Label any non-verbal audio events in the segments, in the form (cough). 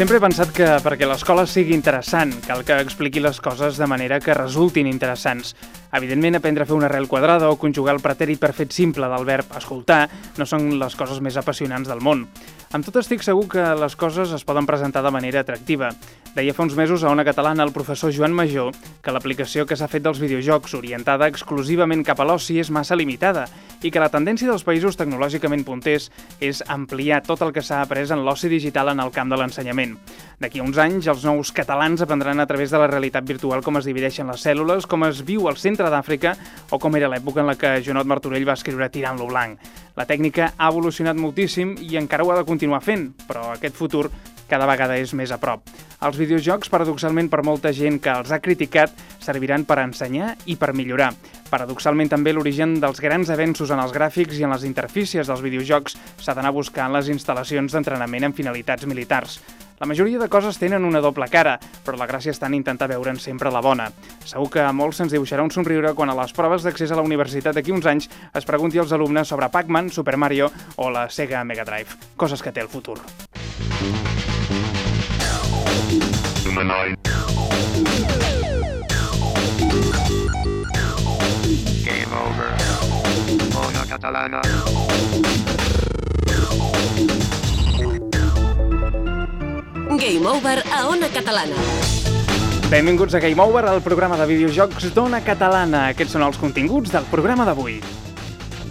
Sempre he pensat que perquè l'escola sigui interessant cal que expliqui les coses de manera que resultin interessants. Evidentment, aprendre a fer una arrel quadrada o conjugar el pretèrit perfet simple del verb escoltar no són les coses més apassionants del món. Amb tot estic segur que les coses es poden presentar de manera atractiva. Deia fa uns mesos a una catalana el professor Joan Major que l'aplicació que s'ha fet dels videojocs orientada exclusivament cap a l'oci és massa limitada i que la tendència dels països tecnològicament punters és ampliar tot el que s'ha après en l'oci digital en el camp de l'ensenyament. D'aquí a uns anys, els nous catalans aprendran a través de la realitat virtual com es divideixen les cèl·lules, com es viu al centre d'Àfrica o com era l'època en la que Jonot Martorell va escriure Tirant-lo blanc. La tècnica ha evolucionat moltíssim i encara ho ha de continuar fent, però aquest futur cada vegada és més a prop. Els videojocs, paradoxalment per molta gent que els ha criticat, serviran per ensenyar i per millorar. Paradoxalment també l'origen dels grans avenços en els gràfics i en les interfícies dels videojocs s'ha d'anar buscant les instal·lacions d'entrenament en finalitats militars. La majoria de coses tenen una doble cara, però la gràcia està en intentar veure'n sempre la bona. Segur que a molts se'ns dibuixarà un somriure quan a les proves d'accés a la universitat d'aquí uns anys es pregunti als alumnes sobre Pac-Man, Super Mario o la Sega Mega Drive. Coses que té el futur. Game over. Ona catalana. Game Over a Ona Catalana. Benvinguts a Game Over, el programa de videojocs d'Ona Catalana. Aquests són els continguts del programa d'avui.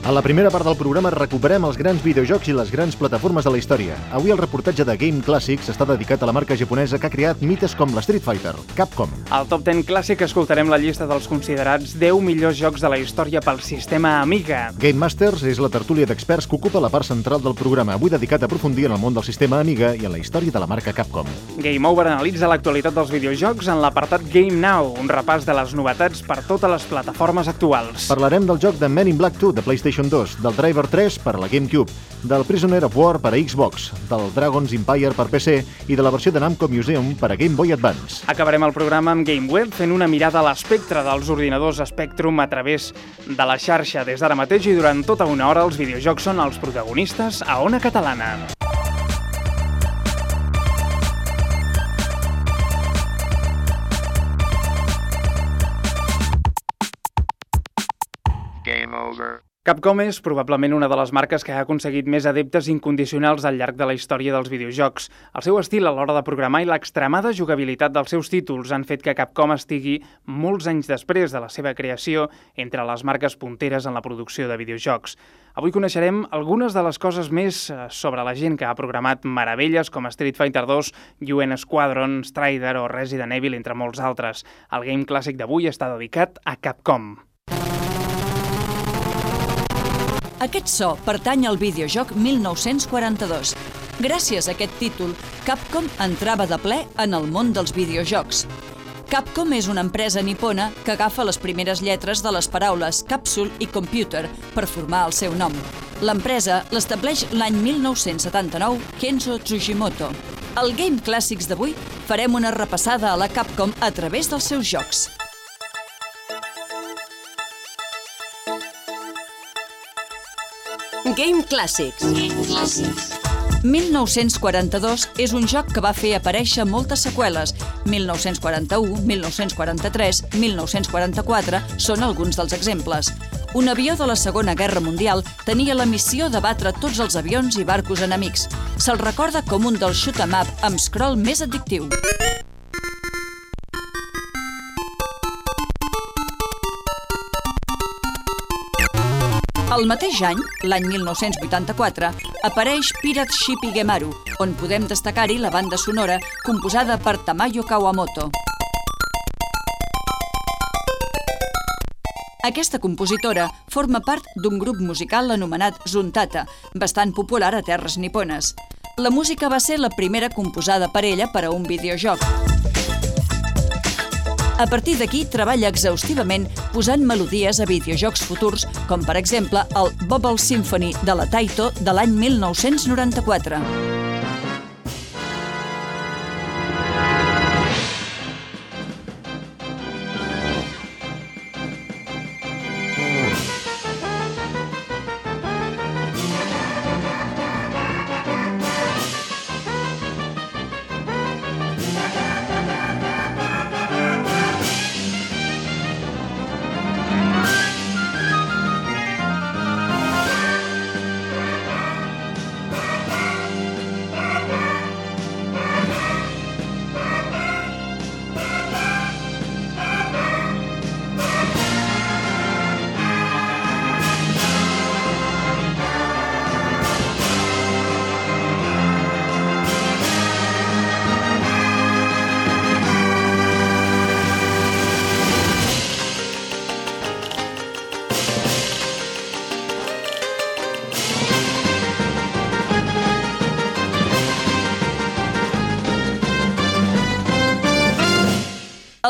A la primera part del programa recuperem els grans videojocs i les grans plataformes de la història. Avui el reportatge de Game Classics està dedicat a la marca japonesa que ha creat mites com la Street Fighter, Capcom. Al Top 10 Clàssic escoltarem la llista dels considerats 10 millors jocs de la història pel sistema Amiga. Game Masters és la tertúlia d'experts que ocupa la part central del programa, avui dedicat a aprofundir en el món del sistema Amiga i en la història de la marca Capcom. Game Over analitza l'actualitat dels videojocs en l'apartat Game Now, un repàs de les novetats per totes les plataformes actuals. Parlarem del joc de Men in Black 2 de PlayStation 2, del Driver 3 per a la GameCube, del Prisoner of War per a Xbox, del Dragon's Empire per PC i de la versió de Namco Museum per a Game Boy Advance. Acabarem el programa amb GameWeb fent una mirada a l'espectre dels ordinadors Spectrum a través de la xarxa des d'ara mateix i durant tota una hora els videojocs són els protagonistes a Ona Catalana. Game over. Capcom és probablement una de les marques que ha aconseguit més adeptes incondicionals al llarg de la història dels videojocs. El seu estil a l'hora de programar i l'extremada jugabilitat dels seus títols han fet que Capcom estigui molts anys després de la seva creació entre les marques punteres en la producció de videojocs. Avui coneixerem algunes de les coses més eh, sobre la gent que ha programat meravelles com Street Fighter 2, UN Squadron, Strider o Resident Evil, entre molts altres. El Game Clàssic d'avui està dedicat a Capcom. Aquest so pertany al videojoc 1942. Gràcies a aquest títol, Capcom entrava de ple en el món dels videojocs. Capcom és una empresa nipona que agafa les primeres lletres de les paraules capsule i computer per formar el seu nom. L'empresa l'estableix l'any 1979 Kenzo Tsujimoto. Al Game Classics d'avui farem una repassada a la Capcom a través dels seus jocs. Game Classics. 1942 és un joc que va fer aparèixer moltes seqüeles. 1941, 1943, 1944 són alguns dels exemples. Un avió de la Segona Guerra Mundial tenia la missió de batre tots els avions i barcos enemics. Se'l recorda com un dels shoot 'em up amb scroll més addictiu. El mateix any, l'any 1984, apareix Pirate Ship Igemaru, on podem destacar-hi la banda sonora composada per Tamayo Kawamoto. Aquesta compositora forma part d'un grup musical anomenat Zuntata, bastant popular a terres nipones. La música va ser la primera composada per ella per a un videojoc. A partir d'aquí treballa exhaustivament posant melodies a videojocs futurs, com per exemple el Bubble Symphony de la Taito de l'any 1994.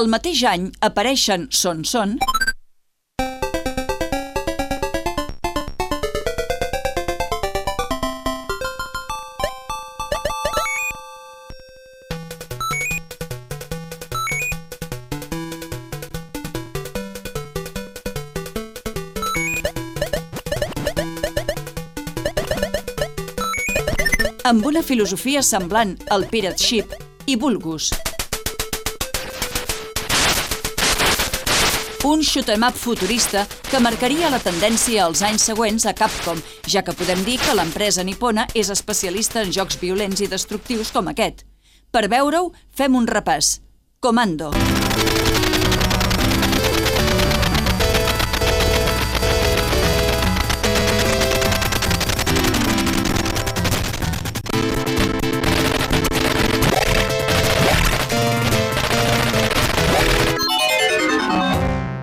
Mateix any apareixen Son Son, amb una filosofia semblant al Pirate Ship i Vulgus. Un shoot-em-up futurista que marcaria la tendència als anys següents a Capcom, ja que podem dir que l'empresa nipona és especialista en jocs violents i destructius com aquest. Per veure-ho, fem un repàs. Comando.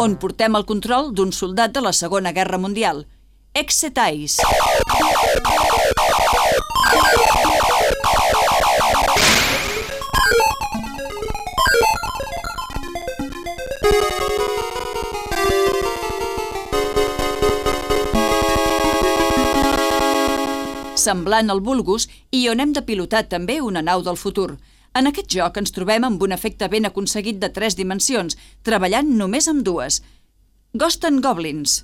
On portem el control d'un soldat de la Segona Guerra Mundial, Exetais. Semblant al Vulgus i on hem de pilotar també una nau del futur. En aquest joc ens trobem amb un efecte ben aconseguit de tres dimensions, treballant només amb dues. Ghost and Goblins.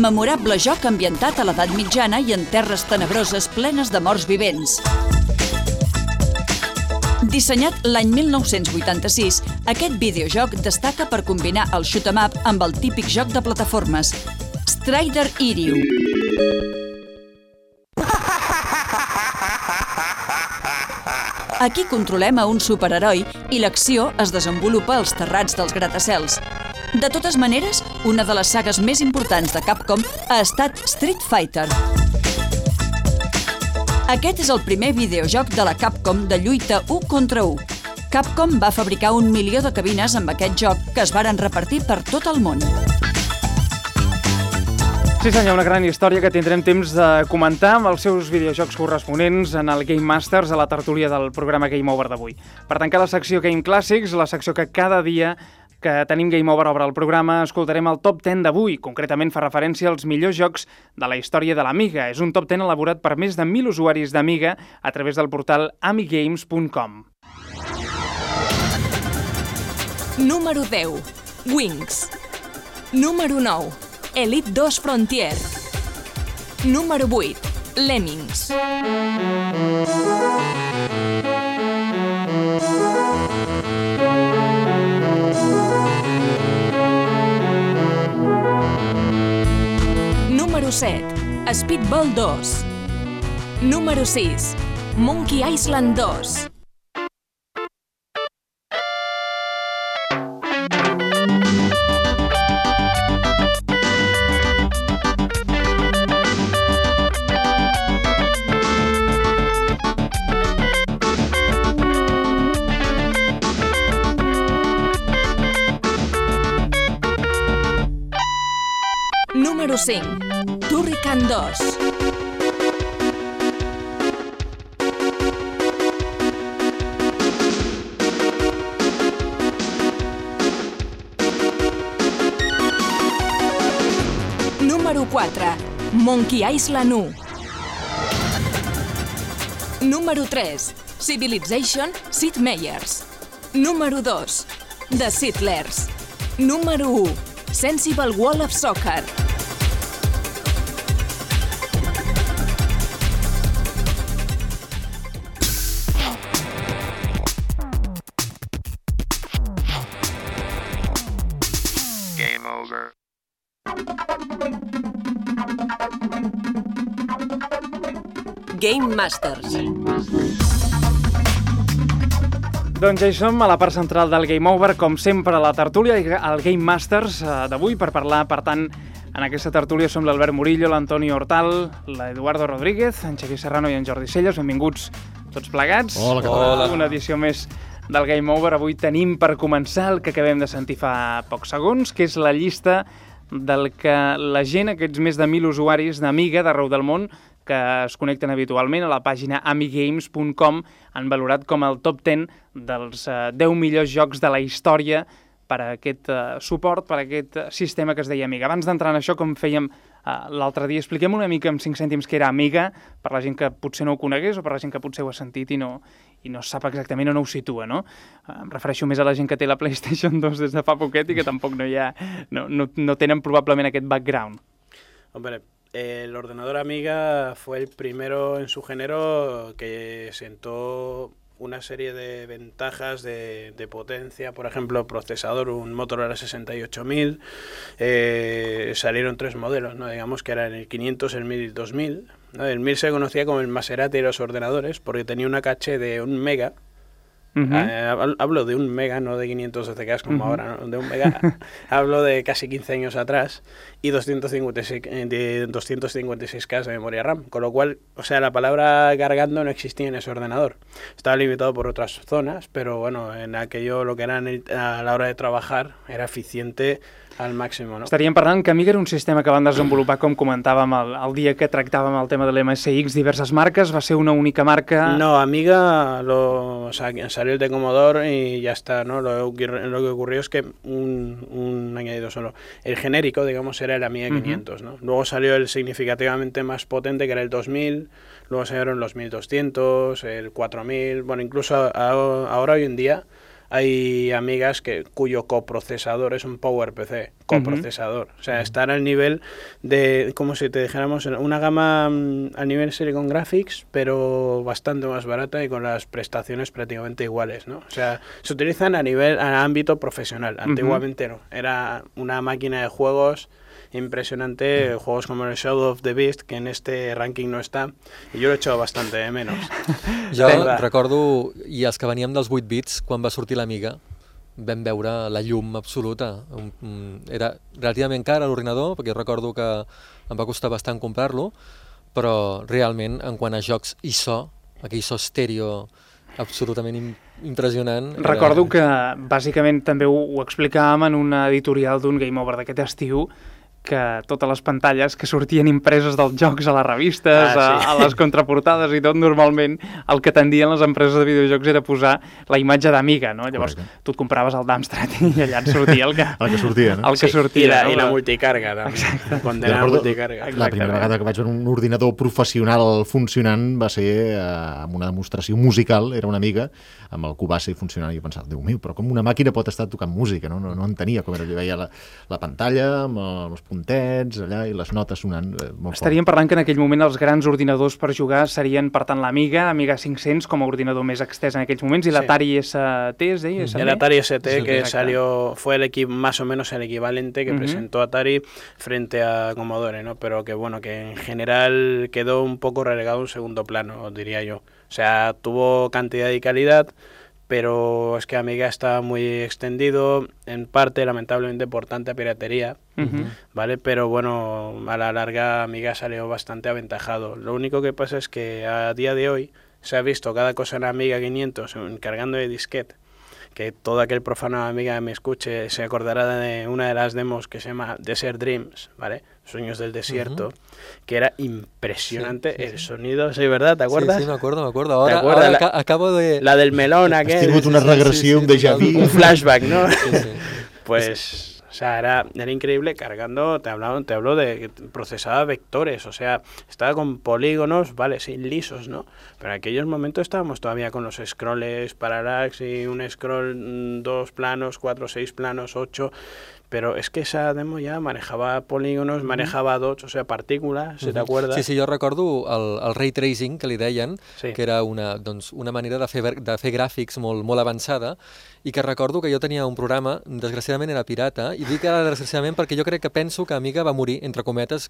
Memorable joc ambientat a l'edat mitjana i en terres tenebroses plenes de morts vivents. Dissenyat l'any 1986, aquest videojoc destaca per combinar el shoot-em-up amb el típic joc de plataformes, Strider Iriu. Aquí controlem a un superheroi i l'acció es desenvolupa als terrats dels gratacels. De totes maneres, una de les sagues més importants de Capcom ha estat Street Fighter. Aquest és el primer videojoc de la Capcom de lluita 1 contra 1. Capcom va fabricar un milió de cabines amb aquest joc que es varen repartir per tot el món. Sí senyor, una gran història que tindrem temps de comentar amb els seus videojocs corresponents en el Game Masters a la tertúlia del programa Game Over d'avui. Per tancar la secció Game Classics, la secció que cada dia que tenim Game Over obre el programa, escoltarem el top 10 d'avui. Concretament fa referència als millors jocs de la història de l'Amiga. És un top 10 elaborat per més de 1.000 usuaris d'Amiga a través del portal amigames.com. Número 10. Wings. Número 9. Elite 2 Frontier. Número 8. Lemmings. Número 7. Speedball 2. Número 6. Monkey Island 2. Número 5. Turrican 2. Número 4. Monkey Island 1. Número 3. Civilization Sid Meier's. Número 2. The Settlers. Número 1. Sensible Wall of Soccer. Game Masters. Doncs ja hi som a la part central del Game Over, com sempre a la tertúlia, al Game Masters eh, d'avui, per parlar, per tant, en aquesta tertúlia som l'Albert Murillo, l'Antoni Hortal, l'Eduardo Rodríguez, en Xavier Serrano i en Jordi Celles. Benvinguts tots plegats. Hola, què tal? Hola. Una edició més del Game Over. Avui tenim per començar el que acabem de sentir fa pocs segons, que és la llista del que la gent, aquests més de 1.000 usuaris d'Amiga d'arreu del món, que es connecten habitualment a la pàgina amigames.com, han valorat com el top 10 dels eh, 10 millors jocs de la història per a aquest eh, suport, per a aquest eh, sistema que es deia Amiga. Abans d'entrar en això, com fèiem eh, l'altre dia, expliquem una mica amb 5 cèntims què era Amiga, per la gent que potser no ho conegués o per la gent que potser ho ha sentit i no, i no sap exactament on ho situa, no? Eh, Em refereixo més a la gent que té la PlayStation 2 des de fa poquet i que tampoc no, hi ha, no, no, no tenen probablement aquest background. Hombre, el ordenador Amiga fue el primero en su género que sentó una serie de ventajas de, de potencia, por ejemplo, procesador, un Motorola 68000, eh, salieron tres modelos, ¿no? digamos que eran el 500, el 1000 y el 2000. ¿no? El 1000 se conocía como el Maserati de los ordenadores porque tenía una caché de un mega, Uh -huh. Eh, hab- hablo de un mega, no de 512K como Ujú. ahora, ¿no? de un mega. (laughs) hablo de casi 15 años atrás y 256, eh, de 256K de memoria RAM. Con lo cual, o sea, la palabra cargando no existía en ese ordenador. Estaba limitado por otras zonas, pero bueno, en aquello lo que era el- a la hora de trabajar era eficiente al máximo, ¿no? Estaríem parlant que Amiga era un sistema que van desenvolupar, com comentàvem el, el dia que tractàvem el tema de l'MSX, diverses marques, va ser una única marca... No, Amiga lo, o sea, salió el de Commodore y ya está, ¿no? Lo, lo que ocurrió es que un, un añadido solo. El genérico, digamos, era el Amiga Ujú. 500, ¿no? Luego salió el significativamente más potente, que era el 2000, luego salieron los 1200, el 4000, bueno, incluso a- a- ahora hoy en día hay amigas que cuyo coprocesador es un PowerPC, coprocesador. O sea, estar al nivel de, como si te dijéramos, una gama mm, a nivel Silicon Graphics, pero bastante más barata y con las prestaciones prácticamente iguales, ¿no? O sea, se utilizan a nivel, a ámbito profesional. Antiguamente no. Era una máquina de juegos impresionante, juegos como el Shadow of the Beast, que en este ranking no está, y yo lo he hecho bastante de menos. (laughs) Jo Vinga. recordo, i els que veníem dels 8 bits, quan va sortir l'Amiga, vam veure la llum absoluta. Era relativament car a l'ordinador, perquè recordo que em va costar bastant comprar-lo, però realment, en quant a jocs i so, aquell so estèreo absolutament im impressionant... era- Recordo que bàsicament també ho, ho explicàvem en una editorial d'un Game Over d'aquest estiu que totes les pantalles que sortien impreses dels jocs a les revistes, Ah, a, sí. a les contraportades i tot, normalment el que tendien les empreses de videojocs era posar la imatge d'Amiga, no? Llavors Correcte. tu et compraves el d'Amstrad i allà et sortia el que, (laughs) El que sortia, no? el que Sí, sortia. y la, no? y la multicarga también. Condenar recordo multicarga. La primera vegada que vaig veure un ordinador professional funcionant va ser eh, amb una demostració musical, era una amiga, amb el Cubase funcionant, i jo pensava, Déu meu, però com una màquina pot estar tocant música, no? No, no entenia com era, jo veia la, la pantalla amb el- els puntets allà i les notes sonant eh, molt Estaríem parlant que en aquell moment els grans ordinadors per jugar serien, per tant, l'Amiga, Amiga 500 com a ordinador més extès en aquells moments, i Sí. l'Atari ST, es deia? El Atari ST Sí, que exacto. salió fue el equi- más o menos el equivalente que Ujú. presentó Atari frente a Commodore, ¿no? Pero que bueno, que en general quedó un poco relegado a un segundo plano, diría yo. O sea, tuvo cantidad y calidad, pero es que Amiga está muy extendido, en parte lamentablemente por tanta piratería. ¿vale? Pero bueno, a la larga Amiga salió bastante aventajado. Lo único que pasa es que a día de hoy se ha visto cada cosa en Amiga 500 cargando de disquete que todo aquel profano amiga me escuche se acordará de una de las demos que se llama Desert Dreams, ¿vale? Sueños del desierto, que era impresionante Sí, sí, el sí. sonido, sí, ¿verdad? ¿Te acuerdas? Sí, sí, m'acuerdo, m'acuerdo. Ahora, acuerdas ahora la- aca- acabo de... La del melón aquel, una sí, sí, regressió, sí, un flashback, ¿no? Sí, sí. (laughs) Pues, o sea, era, era increíble cargando, te hablo, te hablo de que procesaba vectores, o sea, estaba con polígonos, vale, sí, lisos, ¿no? Pero en aquellos momentos estábamos todavía con los scrolls parallax y un scroll, mm, dos planos, cuatro, seis planos, ocho. Pero es que esa demo ya manejaba polígonos, manejaba dots, o sea, partículas, si te acuerdas. Sí, sí, jo recordo el, el ray tracing, que li deien, Sí. que era una, doncs, una manera de fer, de fer gràfics molt, molt avançada, i que recordo que jo tenia un programa, desgraciadament era pirata, i dic ara desgraciadament perquè jo crec que penso que Amiga va morir, entre cometes,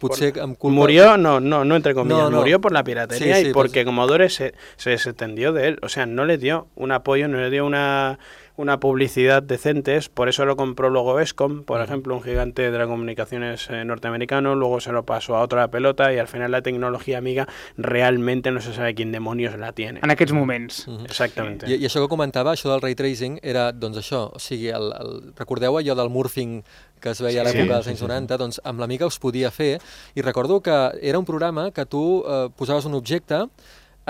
potser amb culpa... Murió, no, no, no entre comillas, No, no. murió por la piratería Sí, sí, y pues- porque Commodore se, se desentendió de él. O sea, no le dio un apoyo, no le dio una, una publicidad decentes, por eso lo compró luego Escom, por ejemplo, un gigante de las comunicaciones eh, norteamericano, luego se lo pasó a otra pelota y al final la tecnología amiga realmente no se sabe quién demonios la tiene. En aquests moments. Mhm. Exactamente. I, I això que comentava, això del ray tracing, era, doncs això, o sigui, el, el, recordeu allò del morphing que es veia a Sí, l'època sí, dels anys sí. 90, doncs amb l'Amiga us podia fer, i recordo que era un programa que tu eh, posaves un objecte,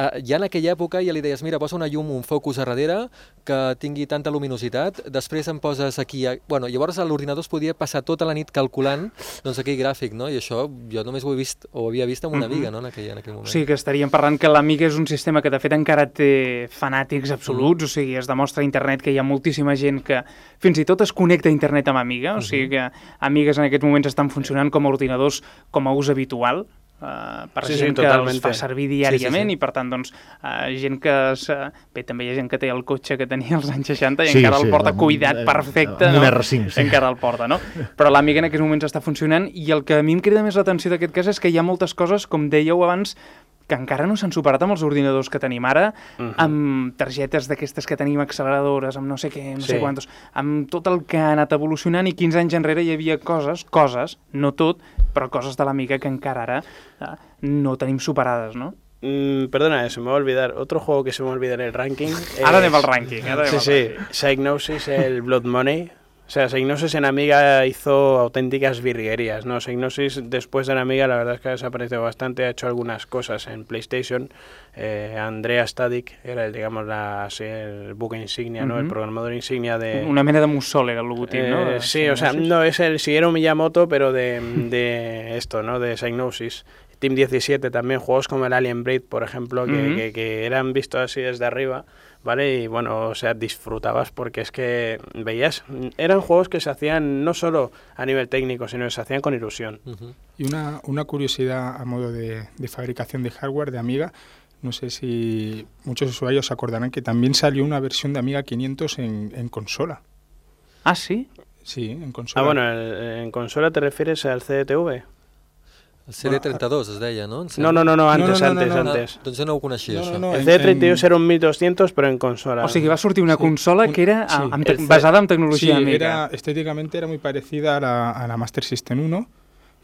eh, ja en aquella època ja li deies, mira, posa una llum, un focus a darrere, que tingui tanta luminositat, després em poses aquí... A... Bueno, llavors a l'ordinador es podia passar tota la nit calculant doncs, aquell gràfic, no? I això jo només ho he vist, o ho havia vist amb una Mhm. amiga, no?, en aquell, en aquell moment. O sigui que estaríem parlant que l'Amiga és un sistema que de fet encara té fanàtics absoluts, o sigui, es demostra a internet que hi ha moltíssima gent que fins i tot es connecta a internet amb Amiga, o sigui que Amigues en aquests moments estan funcionant com a ordinadors com a ús habitual, Uh, per Sí, sí, gent que totalment. els fa servir Sí, sí, diàriament sí. i per tant doncs, uh, gent que es, bé, també hi ha gent que té el cotxe que tenia als anys 60 i Sí, encara sí, el porta amb- cuidat amb- perfecte amb un no? R5, sí. encara el porta, no? Però l'Amiga en aquests moments està funcionant i el que a mi em crida més l'atenció d'aquest cas és que hi ha moltes coses, com dèieu abans, que encara no s'han superat amb els ordinadors que tenim ara, Mhm. amb targetes d'aquestes que tenim acceleradores, amb no sé què, no sé Sí. quantos, amb tot el que ha anat evolucionant i 15 anys enrere hi havia coses, coses, no tot, però coses de l'Amiga que encara ara eh, no tenim superades, no? Mm, perdona, se me va a olvidar. Otro juego que se me va a olvidar en el ranking. Ara es- anem al. Ara anem Sí, sí. rànquing. Psygnosis, el Blood Money. O sea, Psygnosis en Amiga hizo auténticas virguerías, ¿no? Psygnosis después de la Amiga la verdad es que ha desaparecido bastante, ha hecho algunas cosas en PlayStation. Eh, Andrea Static era el, digamos, la, el buque insignia, ¿no? El programador insignia de... Una mena de mussol era el logotip, no? Eh, De sí, o sea, no es el Shigeru Miyamoto, pero de, de (laughs) esto, ¿no? De Psygnosis. Team 17 también, juegos como el Alien Breed, por ejemplo, que, que- que eran vistos así desde arriba, ¿vale? Y bueno, o sea, disfrutabas porque es que veías, eran juegos que se hacían no solo a nivel técnico, sino que se hacían con ilusión. Y una, una curiosidad a modo de, de fabricación de hardware de Amiga, no sé si muchos usuarios se acordarán que también salió una versión de Amiga 500 en, en consola. Ah, sí? Sí, en consola. Ah, bueno, el- en consola te refieres al CDTV? El CD32 es deia, no? No, no, no, no, antes, no, no, antes, no, no. antes. Ah, doncs jo no ho coneixia, No, no, això. no. El en- CD32 en- era un 1200, pero en consola. O sigui, va sortir una Sí, consola que era sí, amb el tec- C- basada en Sí, tecnologia amiga. era, estéticamente era muy parecida a la, a la Master System 1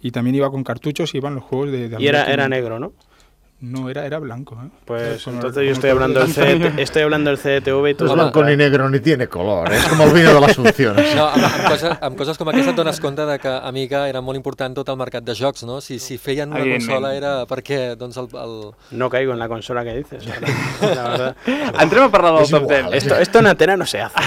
y también iba con cartuchos y iban los juegos de, de Y era, era 500. negro, ¿no? No, era, era blanco. ¿eh? Pues Como- entonces yo estoy todo- hablando del CDT, estoy hablando del CDTV y tú No és Home, blanco ni negro ni tiene color, és com el vino de l'Asunción. No, amb, amb, coses, amb coses com aquesta et dones compte de que Amiga era molt important tot el mercat de jocs, no? Si, si feien una consola era perquè doncs, el, el, No caigo en la consola que dices. La verdad. (laughs) Entrem a parlar del És top igual, 10. eh? Esto, esto en Atena no se hace.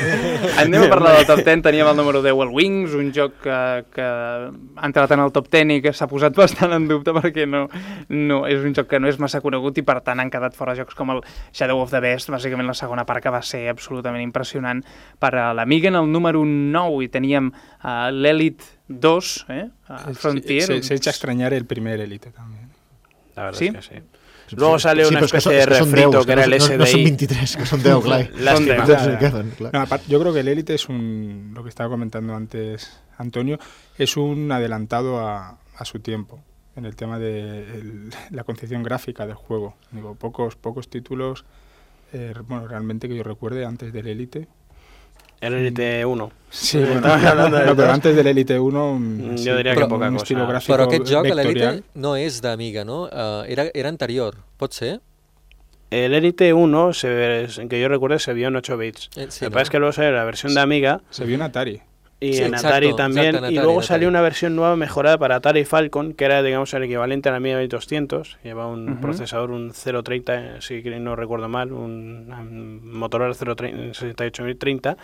(laughs) Anem a parlar del top 10. Teníem el número 10, el Wings, un joc que, que ha entrat en el top 10 i que s'ha posat bastant en dubte perquè no, no, és un joc que no és massa conegut i per tant han quedat fora jocs com el Shadow of the Beast, bàsicament la segona part que va ser absolutament impressionant per a l'Amiga. En el número 9 hi teníem uh, l'Elite 2, eh? Frontier. Se, se echa a extrañar el primer Elite también. La verdad ¿Sí? es que sí. Luego sale una que especie de que refrito 10, que era el no, no, no són SDI. 23, que són 10, clar. Lástima. Són Entonces se quedan, clar. No, aparte, yo creo que el Elite es un, lo que estaba comentando antes Antonio, es un adelantado a, a su tiempo en el tema de el- (laughs) la concepción gráfica del juego. Digo, pocos, pocos títulos, eh, bueno, realmente que yo recuerde antes del Elite. El Elite 1. Sí, (laughs) Estamos hablando del no, antes del Elite 1, Mm, sí, yo diría que un poca cosa. estilo gráfico Però aquest joc, l'Elite, no és d'Amiga, no? Uh, era, era anterior, pot ser? El Elite 1, se, que yo recuerdo, se vio en 8 bits. Eh, sí, Lo que no? pasa es que luego salió la versión de Amiga Se vio en Atari. Y Sí, en exacto, Atari exacto, también. y luego salió una versión nueva mejorada para Atari Falcon, que era, digamos, el equivalente a la Amiga 1200. Lleva un procesador, procesador, un 030, si no recuerdo mal, un, um, Motorola 030, 68030.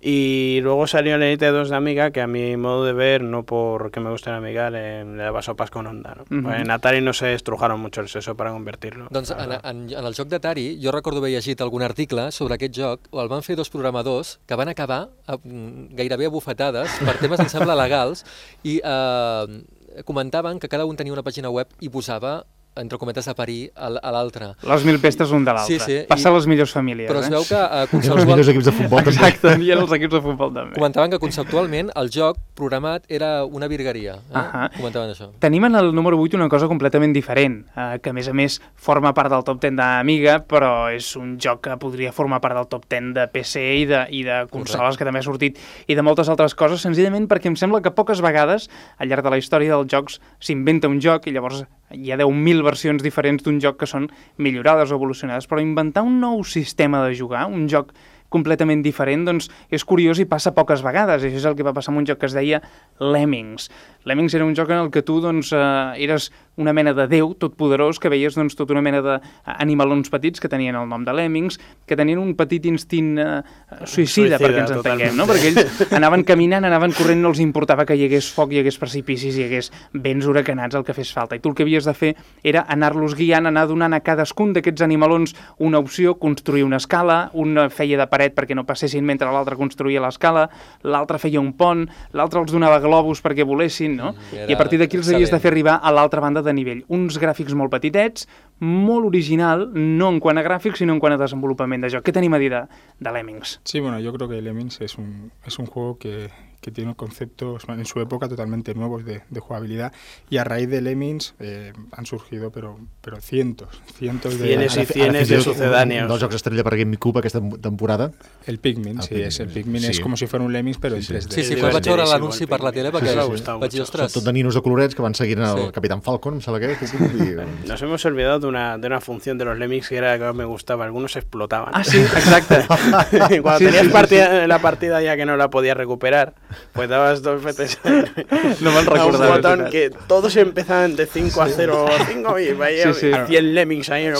Y luego salió el Elite 2 de Amiga, que a mi modo de ver, no porque me guste la Amiga, le, le daba sopas con onda. ¿no? Ujú. Pues en Atari no se estrujaron mucho el seso para convertirlo. Doncs en, en, en el joc d'Atari, jo recordo haver llegit algun article sobre aquest joc, o el van fer dos programadors que van acabar a, gairebé a bufetades per temes, em sembla, legals, i eh, comentaven que cada un tenia una pàgina web i posava entre cometes, a parir a l'altre. Les mil pestes un de l'altre. Sí, sí, Passa i- les millors famílies. Però es eh? veu que eh, (laughs) I els conceptual... millors equips de futbol també. Exacte, i els equips de futbol també. comentaven que conceptualment el joc programat era una virgueria. Eh? Ahà. Comentaven això. Tenim en el número 8 una cosa completament diferent, eh, que a més a més forma part del top 10 d'Amiga, però és un joc que podria formar part del top 10 de PC i de, i de consoles que també ha sortit i de moltes altres coses, senzillament perquè em sembla que poques vegades al llarg de la història dels jocs s'inventa un joc i llavors hi ha 10.000 versions diferents d'un joc que són millorades o evolucionades, però inventar un nou sistema de jugar, un joc completament diferent, doncs és curiós i passa poques vegades. I això és el que va passar amb un joc que es deia Lemmings. Lemmings era un joc en el que tu doncs, eh, eres una mena de déu totpoderós, que veies doncs, tota una mena d'animalons petits que tenien el nom de Lemmings, que tenien un petit instint eh, suïcida, Suïcida, perquè ens entenguem, no? perquè ells anaven caminant, anaven corrent, no els importava que hi hagués foc, hi hagués precipicis, hi hagués vents huracanats, el que fes falta. I tu el que havies de fer era anar-los guiant, anar donant a cadascun d'aquests animalons una opció, construir una escala, una feia de paret perquè no passessin mentre l'altre construïa l'escala, l'altre feia un pont, l'altre els donava globus perquè volessin, no? era I a partir d'aquí els havies de fer arribar a l'altra banda de nivell. Uns gràfics molt petitets, molt original, no en quant a gràfics, sinó en quant a desenvolupament de joc. Què tenim a dir de, de Lemmings? Sí, bueno, yo creo que Lemmings es un, es un juego que, que tiene conceptos en su época totalmente nuevos de, de jugabilidad y a raíz de Lemmings eh, han surgido pero, pero cientos, cientos de... Cienes y cienes de sucedáneos. Dels jocs estrella per GameCube aquesta temporada. El Pikmin, El sí, Pikmin, es el sí. Pikmin Sí. es como si fuera un Lemmings pero Sí, en sí. 3D. Sí, sí, És quan vaig veure l'anunci per la tele, perquè M'ha vaig gustat dir, mucho. ostres, Tot de ninos de colorets que van seguint el Sí. Capitán Falcon, em sembla que és. (laughs) Nos hemos olvidado de una, de una función de los Lemmings que era que me gustava. Algunos explotaban. Ah, sí, (laughs) exacte. (laughs) Cuando Sí, tenías sí, sí, partida- la partida ya que no la podías recuperar, pues dabas dos veces (laughs) No me'n a un recordava, és botón que todos empezaban de 5 a 0 5 y vaya Sí, sí. 100 Lemmings ahí. ¿no?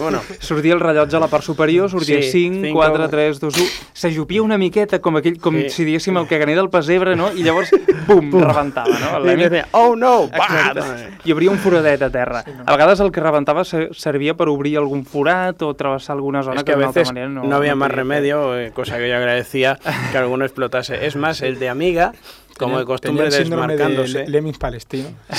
Bueno, Sortia el rellotge a la part superior, sortia Sí, 5, cinco. 4, 3, 2, 1... S'ajupia una miqueta com, aquell, com Sí. si diguéssim el caganer del pessebre, no? I llavors, pum, rebentava, no? El Lemming. oh no. Exacte. Hi obria un foradet a terra. A vegades el que rebentava se- servia per obrir algun forat o travessar alguna zona Es que a d'una altra veces manera no, no, había no más fer. remedio, eh, cosa que yo agradecía, que alguno explotase. Es más, el de Amiga, como de costumbre, de desmarcándose. Lemmings palestino. (laughs)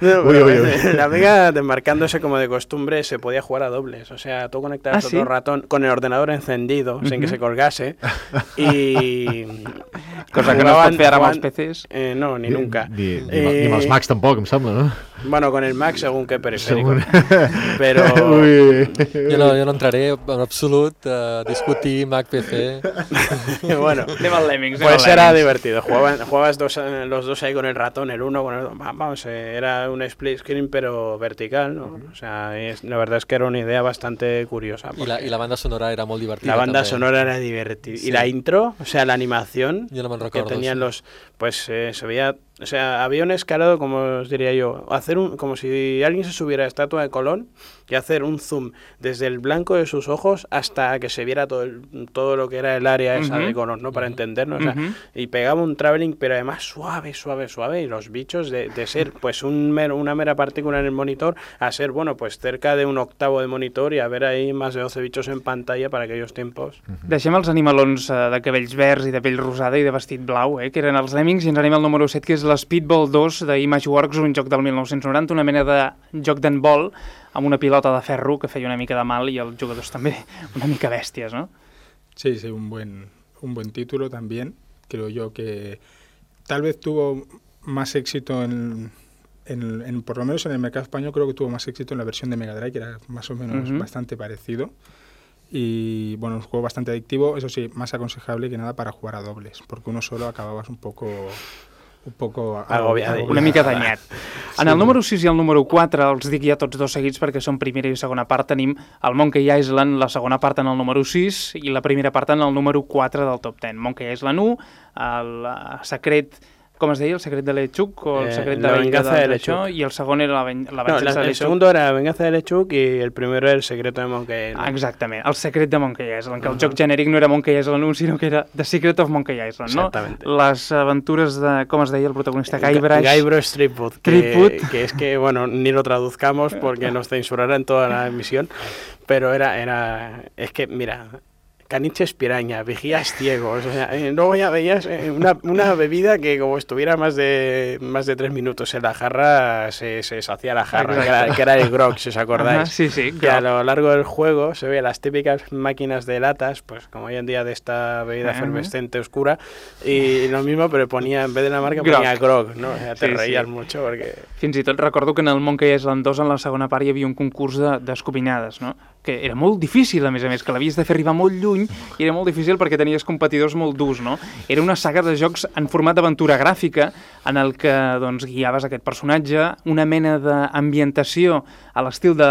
No, Uy, pero uy, uy. La Amiga, desmarcándose como de costumbre, se podía jugar a dobles. O sea, tú conectabas ¿Ah, otro sí? ratón con el ordenador encendido, sin que se colgase. Y. (laughs) Cosa que no jugaban- PCs. Eh, no, ni nunca. Ni, ni, ni amb els Eh, Macs tampoc, em sembla, no? Bueno, con el Mac según qué periférico. Según- (laughs) Pero. (laughs) Jo no, jo no entraré en absolut a discutir Mac PC. (laughs) bueno. Lemmings, Pues era Lemmings. divertido. Jugaban, jugabas dos, eh, los dos ahí con el ratón, el uno con el Vamos, eh, era un split screen pero vertical, ¿no? O sea, es- la verdad es que era una idea bastante curiosa. I la, I la banda sonora era molt divertida. la banda també. sonora era divertida. Sí. Y la intro, o sea, la animación Jo no que tenían sí. los... Pues eh, se veía... O sea, había un escalado, como os diría yo, hacer un, como si alguien se subiera a estatua de Colón y hacer un zoom desde el blanco de sus ojos hasta que se viera todo, el- todo lo que era el área esa Ujú. de Colón, ¿no? Para entendernos. o sea, y pegaba un traveling, pero además suave, suave, suave. Y los bichos de, de ser pues un mero- una mera partícula en el monitor a ser, bueno, pues cerca de un octavo de monitor y a ver ahí más de 12 bichos en pantalla para aquellos tiempos. Deixem els animalons eh, de cabells verds i de pell rosada i de vestit blau, eh, que eren els Lemmings, i ens anem al número 7, que és l'Speedball 2 d'Imageworks, un joc del 1990, una mena de joc d'handbol amb una pilota de ferro que feia una mica de mal i els jugadors també (laughs) una mica bèsties, no? Sí, sí, un buen, un buen título también. Creo yo que tal vez tuvo más éxito en, en- en- por lo menos en el mercado español, creo que tuvo más éxito en la versión de Mega Drive, que era más o menos Ujú. bastante parecido. Y bueno, un juego bastante adictivo, eso sí, más aconsejable que nada para jugar a dobles, porque uno solo acababas un poco un poco Agobiado. Una mica danyat. En el número 6 i el número 4, els dic ja tots dos seguits perquè són primera i segona part, tenim el Monkey Island, la segona part en el número 6 i la primera part en el número 4 del top 10. Monkey Island 1, el eh, secret com es deia, el secret de l'Echuk o el Eh, secret la de venganza de, LeChuck. i el segon era la, ven la No, venjança la- de el l'Echuk. segundo era Venganza de Lechuk y el primero era El secreto de Monkey Island. Ah, exactament, el secret de Monkey Island, que el joc genèric no era Monkey Island 1, sinó que era The Secret of Monkey Island, no? Exactamente. Les aventures de, com es deia el protagonista, Guybrush. Guybrush Streetfood, que, que es que, bueno, ni lo traduzcamos porque nos censurarán toda la emisión, pero era, era, es que, mira, caniches piraña, vigías ciegos, o sea, eh, luego ya veías eh, una, una bebida que como estuviera más de más de tres minutos en la jarra, se, se deshacía la jarra, que era, que era el grog, si os acordáis. Ajá, sí, sí, Que a grog. lo largo del juego se ve las típicas máquinas de latas, pues como hoy en día de esta bebida efervescente oscura, y lo mismo, pero ponía, en vez de la marca, Grog. ponía grog, ¿no? O sea, te Sí, sí. mucho porque... Fins i tot recordo que en el Monkey Island 2, en la segona part, hi havia un concurs de- d'escopinades, no? Que era molt difícil, a més a més, que l'havies de fer arribar molt lluny i era molt difícil perquè tenies competidors molt durs, no? Era una saga de jocs en format d'aventura gràfica en el que doncs, guiaves aquest personatge, una mena d'ambientació a l'estil de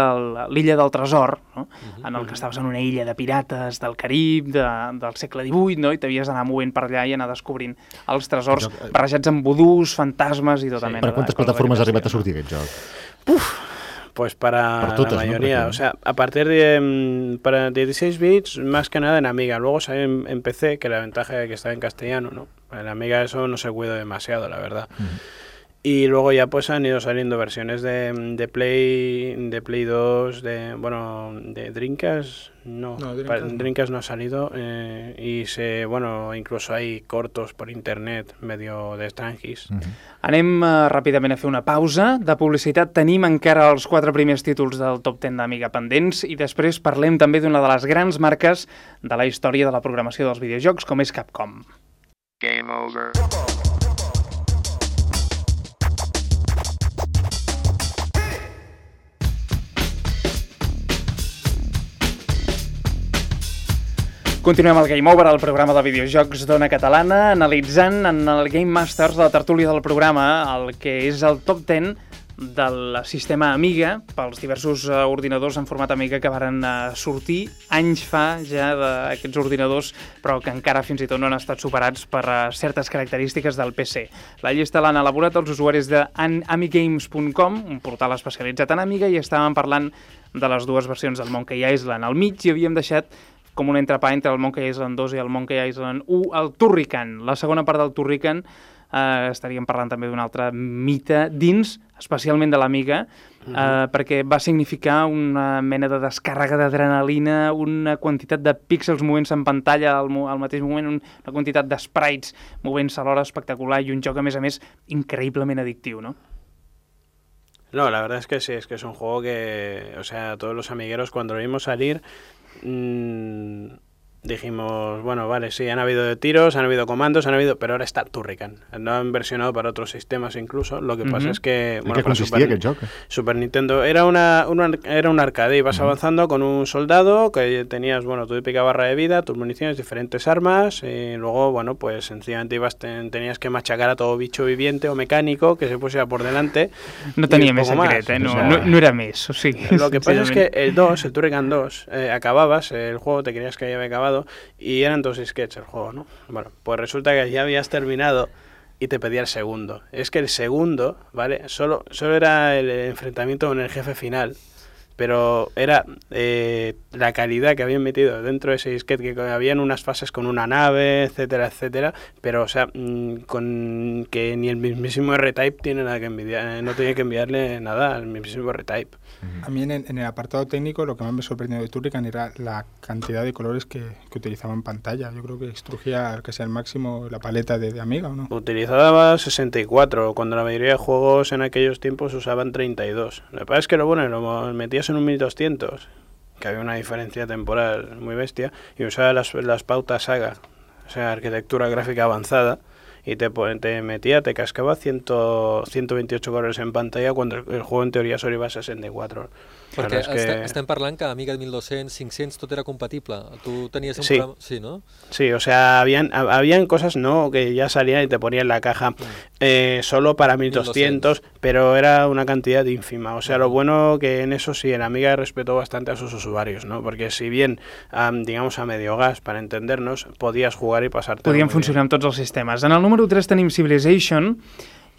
l'illa del tresor, no? en el que estaves en una illa de pirates del Carib, de, del segle XVIII, no? i t'havies d'anar movent per allà i anar descobrint els tresors Joc, eh, barrejats amb vudús, fantasmes i tota mena Per quantes plataformes ha arribat a sortir aquest joc? Pues para la mayoría, o sea, a partir de mm, para 16 bits, más que nada en Amiga. Luego salió en, en PC, que la ventaja es que está en castellano, ¿no? En Amiga eso no se cuida demasiado, la verdad. Y luego ya pues han ido saliendo versiones de, de Play, de Play 2, de bueno, de Dreamcast, no, No, Dreamcast no. Dreamcast no ha salido eh, y se, bueno, incluso hay cortos por internet medio de Strangis. Anem uh, ràpidament a fer una pausa de publicitat. Tenim encara els quatre primers títols del top 10 d'Amiga pendents i després parlem també d'una de les grans marques de la història de la programació dels videojocs, com és Capcom. Game over. Continuem el Game Over, el programa de videojocs d'Ona Catalana, analitzant en el Game Masters, la tertúlia del programa, el que és el top 10 del sistema Amiga pels diversos eh, ordinadors en format Amiga que varen eh, sortir anys fa ja d'aquests ordinadors però que encara fins i tot no han estat superats per eh, certes característiques del PC. La llista l'han elaborat els usuaris de amigames.com, un portal especialitzat en Amiga, i estàvem parlant de les dues versions del Monkey Island. Al mig hi havíem deixat com un entrepà entre el Monkey Island 2 i el Monkey Island 1, el Turrican. La segona part del Turrican eh, estaríem parlant també d'un altre mite dins, especialment de l'Amiga, eh, perquè va significar una mena de descàrrega d'adrenalina, una quantitat de píxels movent-se en pantalla al, al mateix moment, un, una quantitat de sprites movent-se alhora espectacular i un joc, a més a més, increïblement addictiu, no? No, la verdad es que sí, es que es un juego que, o sea, todos los amigueros cuando lo vimos salir, mm, dijimos, bueno, vale, sí, han habido de tiros, han habido comandos, han habido, pero ahora está Turrican. No han versionado para otros sistemas incluso. Lo que pasa Ujú. es que, ¿En bueno, qué para consistía Super, joc? Super Nintendo era una, un ar- era un arcade, ibas avanzando con un soldado que tenías, bueno, tu típica barra de vida, tus municiones, diferentes armas, y luego, bueno, pues sencillamente ibas ten- tenías que machacar a todo bicho viviente o mecánico que se pusiera por delante. No y tenia poco més secret, más. eh? No, O sea, no, no era o sigui... lo que pasa es que el 2, el Turrican 2, eh, acababas el juego, te creías que ya había y eran dos sketches el juego, ¿no? Bueno, pues resulta que ya habías terminado y te pedía el segundo. Es que el segundo, ¿vale? Solo, solo era el enfrentamiento con el jefe final, pero era eh, la calidad que habían metido dentro de ese disquete, que habían unas fases con una nave, etcétera, etcétera, pero o sea, mm, con que ni el mismísimo R-Type tiene nada que envidiar, eh, no tiene que enviarle nada al mismísimo R-Type. A mí en, el- en el apartado técnico lo que más me sorprendió de Turrican era la cantidad de colores que, que utilizaba en pantalla. Yo creo que extrujía casi al máximo la paleta de, de Amiga, ¿o no? Utilizaba 64, cuando la mayoría de juegos en aquellos tiempos usaban 32. Lo que pasa es que lo bueno, lo metías en un 1200, que había una diferencia temporal muy bestia, y usaba las, las pautas saga, o sea, arquitectura gráfica avanzada, y te, te metía, te cascaba 100, 128 colores en pantalla cuando el, el juego en teoría solo iba a 64. Perquè es que... estem parlant que Amiga 1200, 500, tot era compatible. Tu tenies un Sí. programa... Sí, no? Sí, o sea, habían, hab- habían cosas no que ya salían y te ponían en la caja eh, solo para 1200, pero era una cantidad ínfima. O sea, lo bueno que en eso sí, el Amiga respetó bastante a sus usuarios, ¿no? Porque si bien, am, digamos, a medio gas, para entendernos, podías jugar y pasarte. podien funcionar amb tots els sistemes. En el número 3 tenim Civilization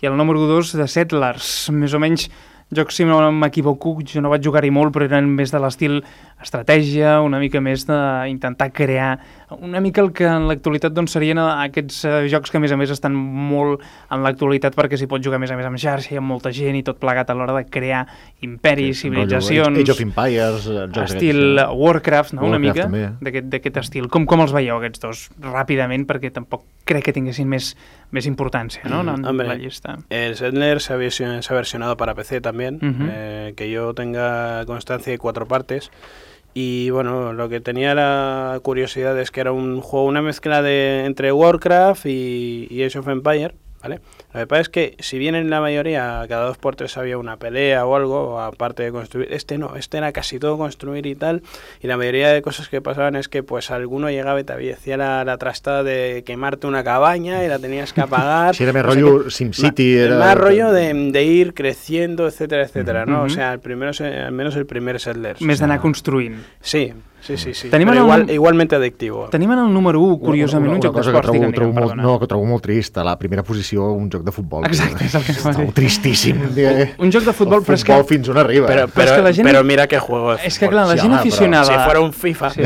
i el número 2 de Settlers. Més o menys, jocs, si no m'equivoco, jo no vaig jugar-hi molt, però eren més de l'estil estratègia, una mica més d'intentar crear una mica el que en l'actualitat doncs, serien eh, aquests eh, jocs que a més a més estan molt en l'actualitat perquè s'hi pot jugar a més a més amb xarxa i amb molta gent i tot plegat a l'hora de crear imperis, civilitzacions... Age of Empires, eh, estil d'aquests, Warcraft, no? una Warcraft mica també, eh? d'aquest d'aquest estil. Com, com els veieu aquests dos? Ràpidament, perquè tampoc crec que tinguessin més, més importància no? en, en Hombre, la llista. El Settlers se ha, visio- se ha versionado para PC también, Ujú. eh, que yo tenga constancia de cuatro partes. Y bueno, lo que tenía la curiosidad es que era un juego, una mezcla de entre Warcraft y, y of Empire, ¿vale? Lo que pasa es que si bien en la mayoría cada dos por tres había una pelea o algo, aparte de construir, este no, este era casi todo construir y tal, y la mayoría de cosas que pasaban es que pues alguno llegaba y te hacía la, la trastada de quemarte una cabaña y la tenías que apagar. (laughs) Si era rotllo qué. SimCity, Ma- era- Más rollo de, de ir creciendo, etcétera, etcétera, ¿no? O sea, el primero, al menos el primer Settlers. Més d'anar construint. Sí, sí, sí, sí. Tenim el igual, nom- igualmente adictivo. Tenim en el número 1, curiosament, una, un una joc cosa que d'esports, trobo, trobo molt, perdona. no, que trobo molt trist, a la primera posició un joc de futbol. Exacte, és el que anava a Està dir. tristíssim. (laughs) Eh? Un joc de futbol, el però és que- futbol fins on arriba. Però que la gent- pero mira qué juego de És que, clar, la Sí, gent home, però- aficionada... Si fuera un FIFA. Que-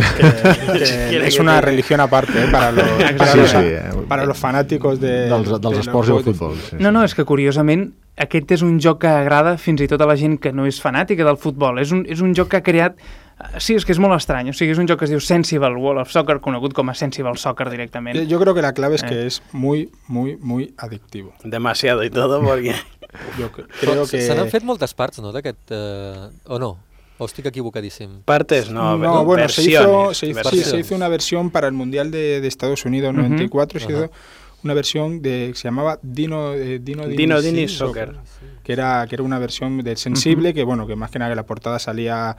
que es una religión aparte ¿eh? para, los, para, Sí, los, sí, eh. para los fanáticos de, dels, de dels los esports i el juegos de futbol. Sí, No, no, és que curiosament aquest és un joc que agrada fins i tot a la gent que no és fanàtica del futbol. És un, és un joc que ha creat... eh, Sí, és que és molt estrany. O sigui, és un joc que es diu Sensible World of Soccer, conegut com a Sensible Soccer directament. Yo creo que la clave es Eh. que es muy, muy, muy adictivo. Demasiado y todo porque... (laughs) Yo cre- creo que... Se n'han fet moltes parts, no, d'aquest... Eh, o no? O estic equivocadíssim? Partes no, No, bueno, se hizo, se, hizo, sí, se hizo una versión para el Mundial de, de Estados Unidos Ujú. 94, se Ajá. hizo una versión de, que se llamaba Dino, eh, Dino, Dino Dini Dini Soccer, Soccer. que era, que era una versión del sensible, que bueno, que más que nada que la portada salía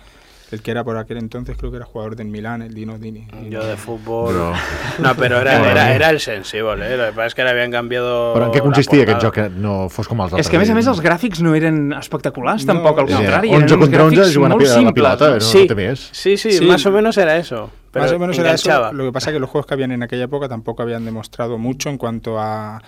el que era por aquel entonces, creo que era jugador del Milán, el Dino Dini. Yo de fútbol... Però, (laughs) No, pero era, era, era el sensible, ¿eh? Lo que pasa es que le habían cambiado però en què consistia aquest joc que no fos com els altres? És que, a més a més, els gràfics no eren espectaculars, No, tampoc, al contrari. 11 eren uns contra 11 gràfics jugant a la pilota, no? no? Sí. té més. Sí, sí, Sí. más o menos era eso. Pero Más o menos era enganchaba. eso. Lo que pasa es que los juegos que habían en aquella época tampoco habían demostrado mucho en cuanto a,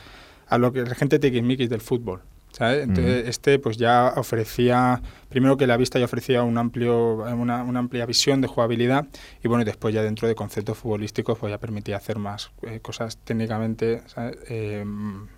a lo que la gente tiquismiquis del fútbol. ¿sabes? Entonces, este pues ya ofrecía, primero que la vista ya ofrecía un amplio, una, una amplia visión de jugabilidad y bueno, y después ya dentro de conceptos futbolísticos pues ya permitía hacer más eh, cosas técnicamente. Eh,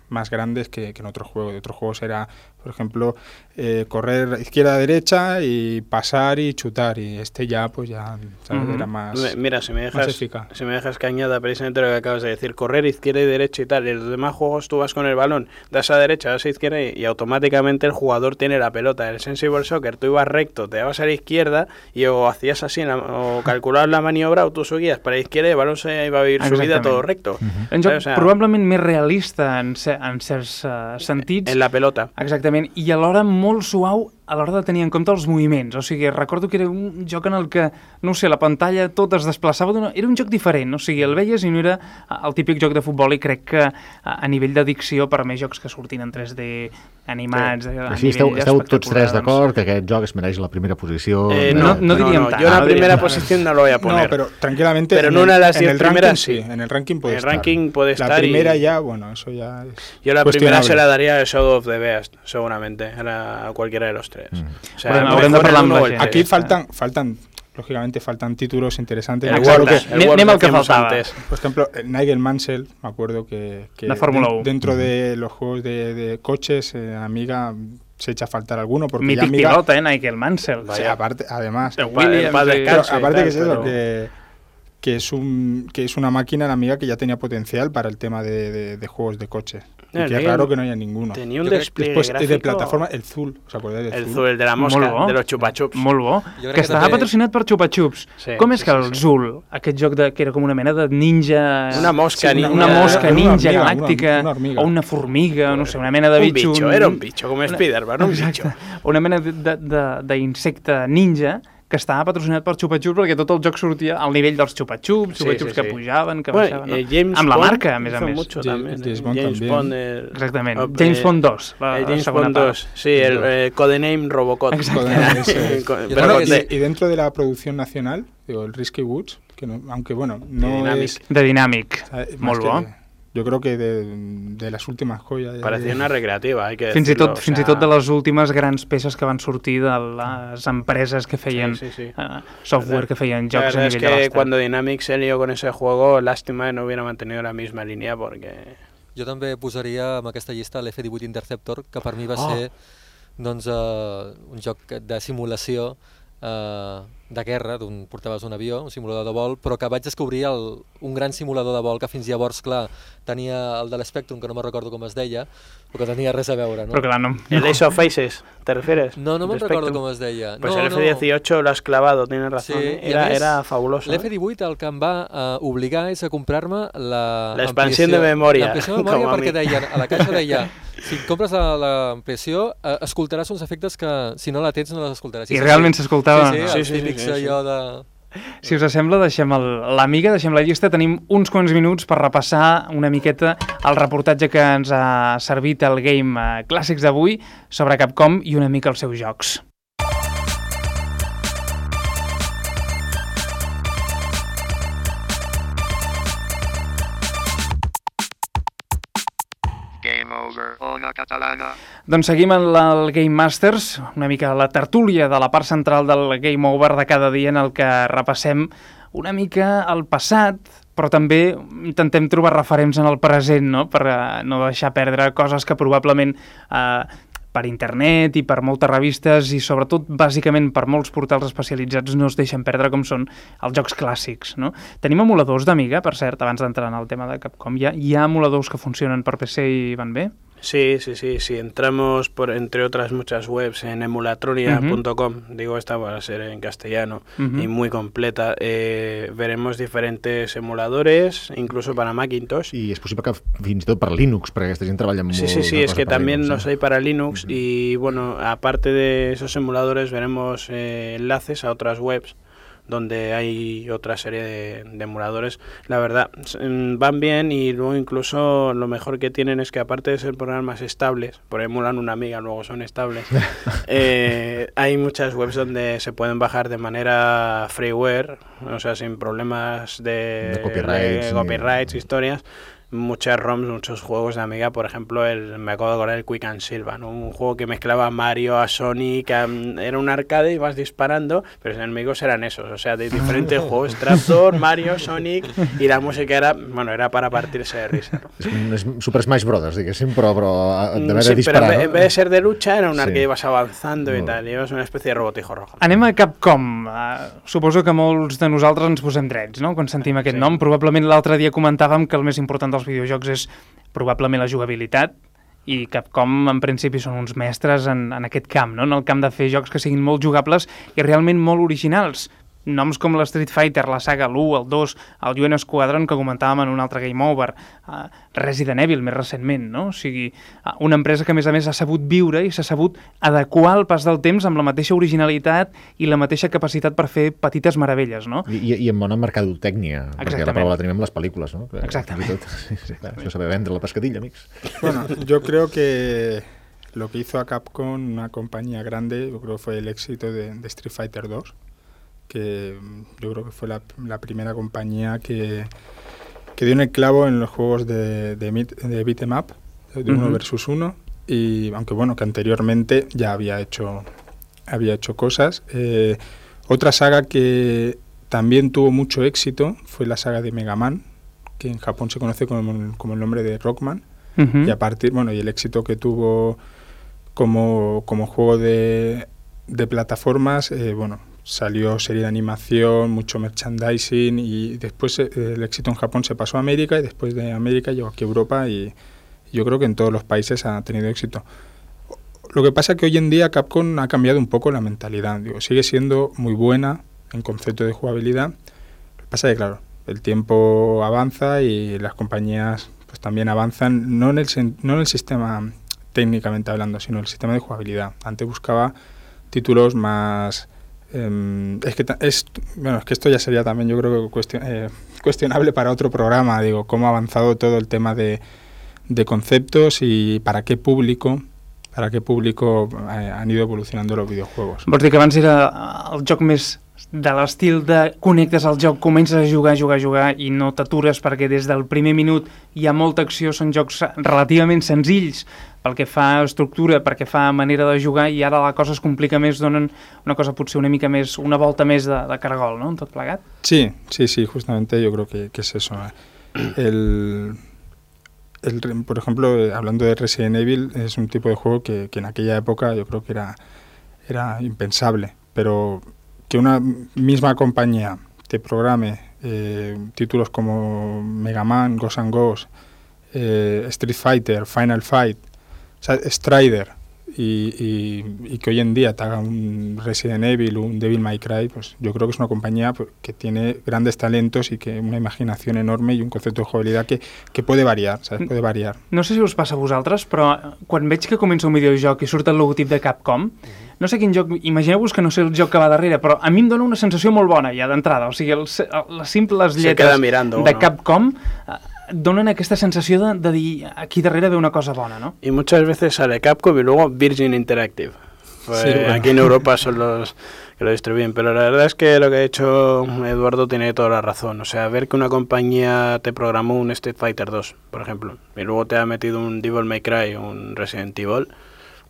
más grandes que, que en otros juegos. De otros juegos era, por ejemplo, eh, correr izquierda a derecha y pasar y chutar y este ya pues ya ¿sabes? Ujú. era más... Mira, si me dejas, eficaz. si me dejas que añada precisamente lo que acabas de decir, correr izquierda y derecha y tal, en los demás juegos tú vas con el balón, das a derecha, das a izquierda y, y automáticamente el jugador tiene la pelota. El Sensible Soccer tú ibas recto, te dabas a la izquierda y o hacías así, la- o calculabas la maniobra o tú subías para la izquierda y el balón se iba a ir subida Exactament. todo recto. Un joc O sea, probablement més realista en, en certs uh, sentits. En la pelota. Exactament, i alhora molt suau a l'hora de tenir en compte els moviments. O sigui, recordo que era un joc en el que, no sé, la pantalla tot es desplaçava d'una... Era un joc diferent, o sigui, el veies i no era eh, el típic joc de futbol i crec que a, nivell d'addicció per més jocs que surtin en 3D animats, sí. a Així esteu, esteu tots tres d'acord que aquest joc es mereix la primera posició. Eh, no- no, no diríem tant, Yo la no primera tant. posición no lo voy a poner. No, pero tranquilamente. Pero en el- una de las en diez el ranking primeras, sí. En el ranking puede En el estar. ranking puede La estar y- primera ya, bueno, eso ya es. Yo la primera se la daría a Shadow of the Beast, seguramente, a a cualquiera de los tres. Mm. O sea, Bueno. Aquí faltan, faltan, lógicamente, faltan títulos interesantes. El World, que, el World faltaba. antes. por ejemplo, Nigel Mansell, me acuerdo que, que La Fórmula den- 1. dentro de los juegos de, de coches, eh, Amiga se echa a faltar alguno porque ya Mític Amiga, pilota, eh, Nigel Mansell. o sea, aparte, además, Williams aparte tal, que es eso, pero- que, que es un que es una máquina la amiga que ya tenía potencial para el tema de, de- de juegos de coches. Y que es tenía raro que no haya ninguno. Tenía un que despliegue Después eh, de plataforma, el Zul, ¿os acordáis del El Zul? Zul, el de la mosca, bo. de los chupa chups. Molt bo. Que que estava també- patrocinat per Chupa Chups. Sí, Com és sí, que el sí. Zul, aquest joc de, que era com una mena de ninja... Una mosca Sí, ninja. Una, una mosca Una ninja hormiga, una- galàctica, una hormiga. o una formiga, no sé, una mena de Un bitxo. bicho, era un bicho, como una- Spider-Man, un bicho. Una mena de- de- de- d'insecte ninja que estava patrocinat per Chupa Chups perquè tot el joc sortia al nivell dels Chupa Chups, Sí, Chupa sí, Chups sí. que pujaven, que Bueno, baixaven... eh, no? James Amb la Bond marca, a més a hizo més. mucho James- también. James eh. Bond James también. Bond, el- Exactament. eh, James Bond 2, la, el la James segona Bond part. 2, sí, el eh, codename Robocop. Codename, (laughs) Yo pero y, y dentro de la producción nacional, digo, el Risky Woods, que no- aunque bueno, no. De Dynamic. o sea, más Molt que- bo. Yo creo que de, de las últimas joyas... de- Parecía una recreativa, hay que Fins i, tot, o fins i tot de les últimes grans peces que van sortir de les empreses que feien Sí, sí, sí. eh, software, que feien La jocs a es nivell de que l'estat. cuando Dynamic se lió con ese juego, lástima que no hubiera mantenido la misma línea porque... Jo també posaria amb aquesta llista l'F-18 Interceptor, que per mi va Oh. ser doncs, uh, un joc de simulació uh, de guerra, d'un portaves un avió, un simulador de vol, però que vaig descobrir el, un gran simulador de vol que fins llavors, clar, tenia el de l'Spectrum, que no me'n recordo com es deia, però que tenia res a veure, no? Però clar, no, ¿El Ace of Faces, te refieres? No, no me'n recordo com es deia. Pues no, el F-18 lo has clavado, tienes razón. Sí, ¿eh? i Era, més, era fabuloso. ¿eh? L'F-18 el que em va uh, obligar és a comprar-me la... La expansió ampliació- de memòria, L'ampliació de memòria perquè deien, a la caixa deia (laughs) si et compres la- l'ampliació eh, escoltaràs uns efectes que si no la tens no les escoltaràs. I és realment s'escoltava? Sí, sí, Sí, els sí, sí, típics sí, sí. allò de... Si us sembla, deixem l'amiga, deixem la llista. Tenim uns quants minuts per repassar una miqueta el reportatge que ens ha servit el Game eh, Clàssics d'avui sobre Capcom i una mica els seus jocs. Game over. Ona catalana. Doncs seguim en el Game Masters, una mica la tertúlia de la part central del Game Over de cada dia en el que repassem una mica el passat, però també intentem trobar referents en el present, no? per eh, no deixar perdre coses que probablement eh, per internet i per moltes revistes i sobretot bàsicament per molts portals especialitzats no es deixen perdre com són els jocs clàssics. No? Tenim emuladors d'Amiga, per cert, abans d'entrar en el tema de Capcom. Hi ha, hi ha emuladors que funcionen per PC i van bé? Sí, sí, sí. Si entramos, por entre otras muchas webs, en emulatronia.com, digo, esta va a ser en castellano y muy completa, eh, veremos diferentes emuladores, incluso para Macintosh. I és possible que fins i tot per Linux, perquè aquesta gent treballa molt... Sí, sí, sí, es que también Linux, los eh? hay para Linux y bueno, aparte de esos emuladores veremos eh, enlaces a otras webs donde hay otra serie de, de emuladores. La verdad, mm, van bien y luego incluso lo mejor que tienen es que aparte de ser programas estables, por emulan una amiga, luego son estables, (laughs) eh, hay muchas webs donde se pueden bajar de manera freeware, o sea, sin problemas de, De copyrights, de ni- copyrights, historias muchas ROMs, muchos juegos de Amiga, por ejemplo, el, me acabo de acordar el Quick and Silva, ¿no? un juego que mezclaba a Mario, a Sonic, a- era un arcade y vas disparando, pero los enemigos eran esos, o sea, de diferentes (laughs) juegos, Trapdoor, Mario, Sonic, y la música era, bueno, era para partirse de risa. ¿no? És, un- és Super Smash Brothers, diguéssim, però, però de haver Sí, de pero en disparar. vez, en vez de ser de lucha, era un Sí. arcade, ibas avanzando bé. tal, y ibas una especie de robotijo rojo. Anem a Capcom. Uh, suposo que molts de nosaltres ens posem drets, no?, quan sentim aquest Sí. nom. Probablement l'altre dia comentàvem que el més important dels videojocs és probablement la jugabilitat i Capcom en principi són uns mestres en, en aquest camp, no? en el camp de fer jocs que siguin molt jugables i realment molt originals. Noms com la Street Fighter, la saga l'1, el 2, el UN Squadron que comentàvem en un altre Game Over, uh, Resident Evil més recentment, no? O sigui, uh, una empresa que a més a més ha sabut viure i s'ha sabut adequar al pas del temps amb la mateixa originalitat i la mateixa capacitat per fer petites meravelles, no? I, i, amb bona mercadotècnia, perquè la Exactament. paraula la tenim amb les pel·lícules, no? Que, Exactament. Tot, (laughs) sí, sí, clar, això saber vendre la pescadilla, amics. Bueno, yo creo que lo que hizo a Capcom, una compañía grande, yo creo que fue el éxito de, de Street Fighter 2, que mm, yo creo que fue la, la primera compañía que, que dio en el clavo en los juegos de, de, beat- de beat 'em up, de uno Ujú. versus uno, y aunque bueno, que anteriormente ya había hecho, había hecho cosas. Eh, otra saga que también tuvo mucho éxito fue la saga de Mega Man, que en Japón se conoce como, el- como el nombre de Rockman. Uh Y a partir, bueno, y el éxito que tuvo como, como juego de, de plataformas, eh, bueno, salió serie de animación, mucho merchandising y después eh, el éxito en Japón se pasó a América y después de América llegó aquí a Europa y yo creo que en todos los países ha tenido éxito. Lo que pasa es que hoy en día Capcom ha cambiado un poco la mentalidad. Digo, sigue siendo muy buena en concepto de jugabilidad. Lo que pasa es que, claro, el tiempo avanza y las compañías pues también avanzan, no en el, no en el sistema técnicamente hablando, sino en el sistema de jugabilidad. Antes buscaba títulos más... em, es que es, bueno, es que esto ya sería también yo creo que cuestion- eh, (laughs) cuestionable para otro programa, digo, cómo ha avanzado todo el tema de, de conceptos y para qué público para qué público eh, han ido evolucionando los videojuegos. Vols dir que abans era el joc més de l'estil de connectes al joc, comences a jugar, jugar, jugar i no t'atures perquè des del primer minut hi ha molta acció, són jocs relativament senzills pel que fa a estructura, perquè fa manera de jugar i ara la cosa es complica més, donen una cosa potser una mica més, una volta més de, de cargol, no?, tot plegat. Sí, sí, sí, justamente yo creo que, que es eso. El, el, por ejemplo, eh, hablando de Resident Evil, es un tipo de juego que, que en aquella época yo creo que era, era impensable, pero que una misma compañía te programe eh, títulos como Mega Man, Ghost and Ghost, eh, Street Fighter, Final Fight, o sea, Strider, y, y- y que hoy en día te haga un Resident Evil, un Devil May Cry, pues yo creo que es una compañía que tiene grandes talentos y que una imaginación enorme y un concepto de jugabilidad que, que puede variar, ¿sabes? Puede variar. No sé si us passa a vosaltres, però quan veig que comença un videojoc i surt el logotip de Capcom, no sé quin joc, imagineu-vos que no sé el joc que va darrere, però a mi em dona una sensació molt bona ja d'entrada, o sigui, els, les simples lletres de. Capcom eh, donen aquesta sensació de, de dir aquí darrere ve una cosa bona, no? Y muchas veces sale Capcom y luego Virgin Interactive. Pues Sí, bueno. Aquí en Europa son los que lo distribuyen, pero la verdad es que lo que ha hecho Eduardo tiene toda la razón. O sea, ver que una compañía te programó un Street Fighter 2, por ejemplo, y luego te ha metido un Devil May Cry, un Resident Evil,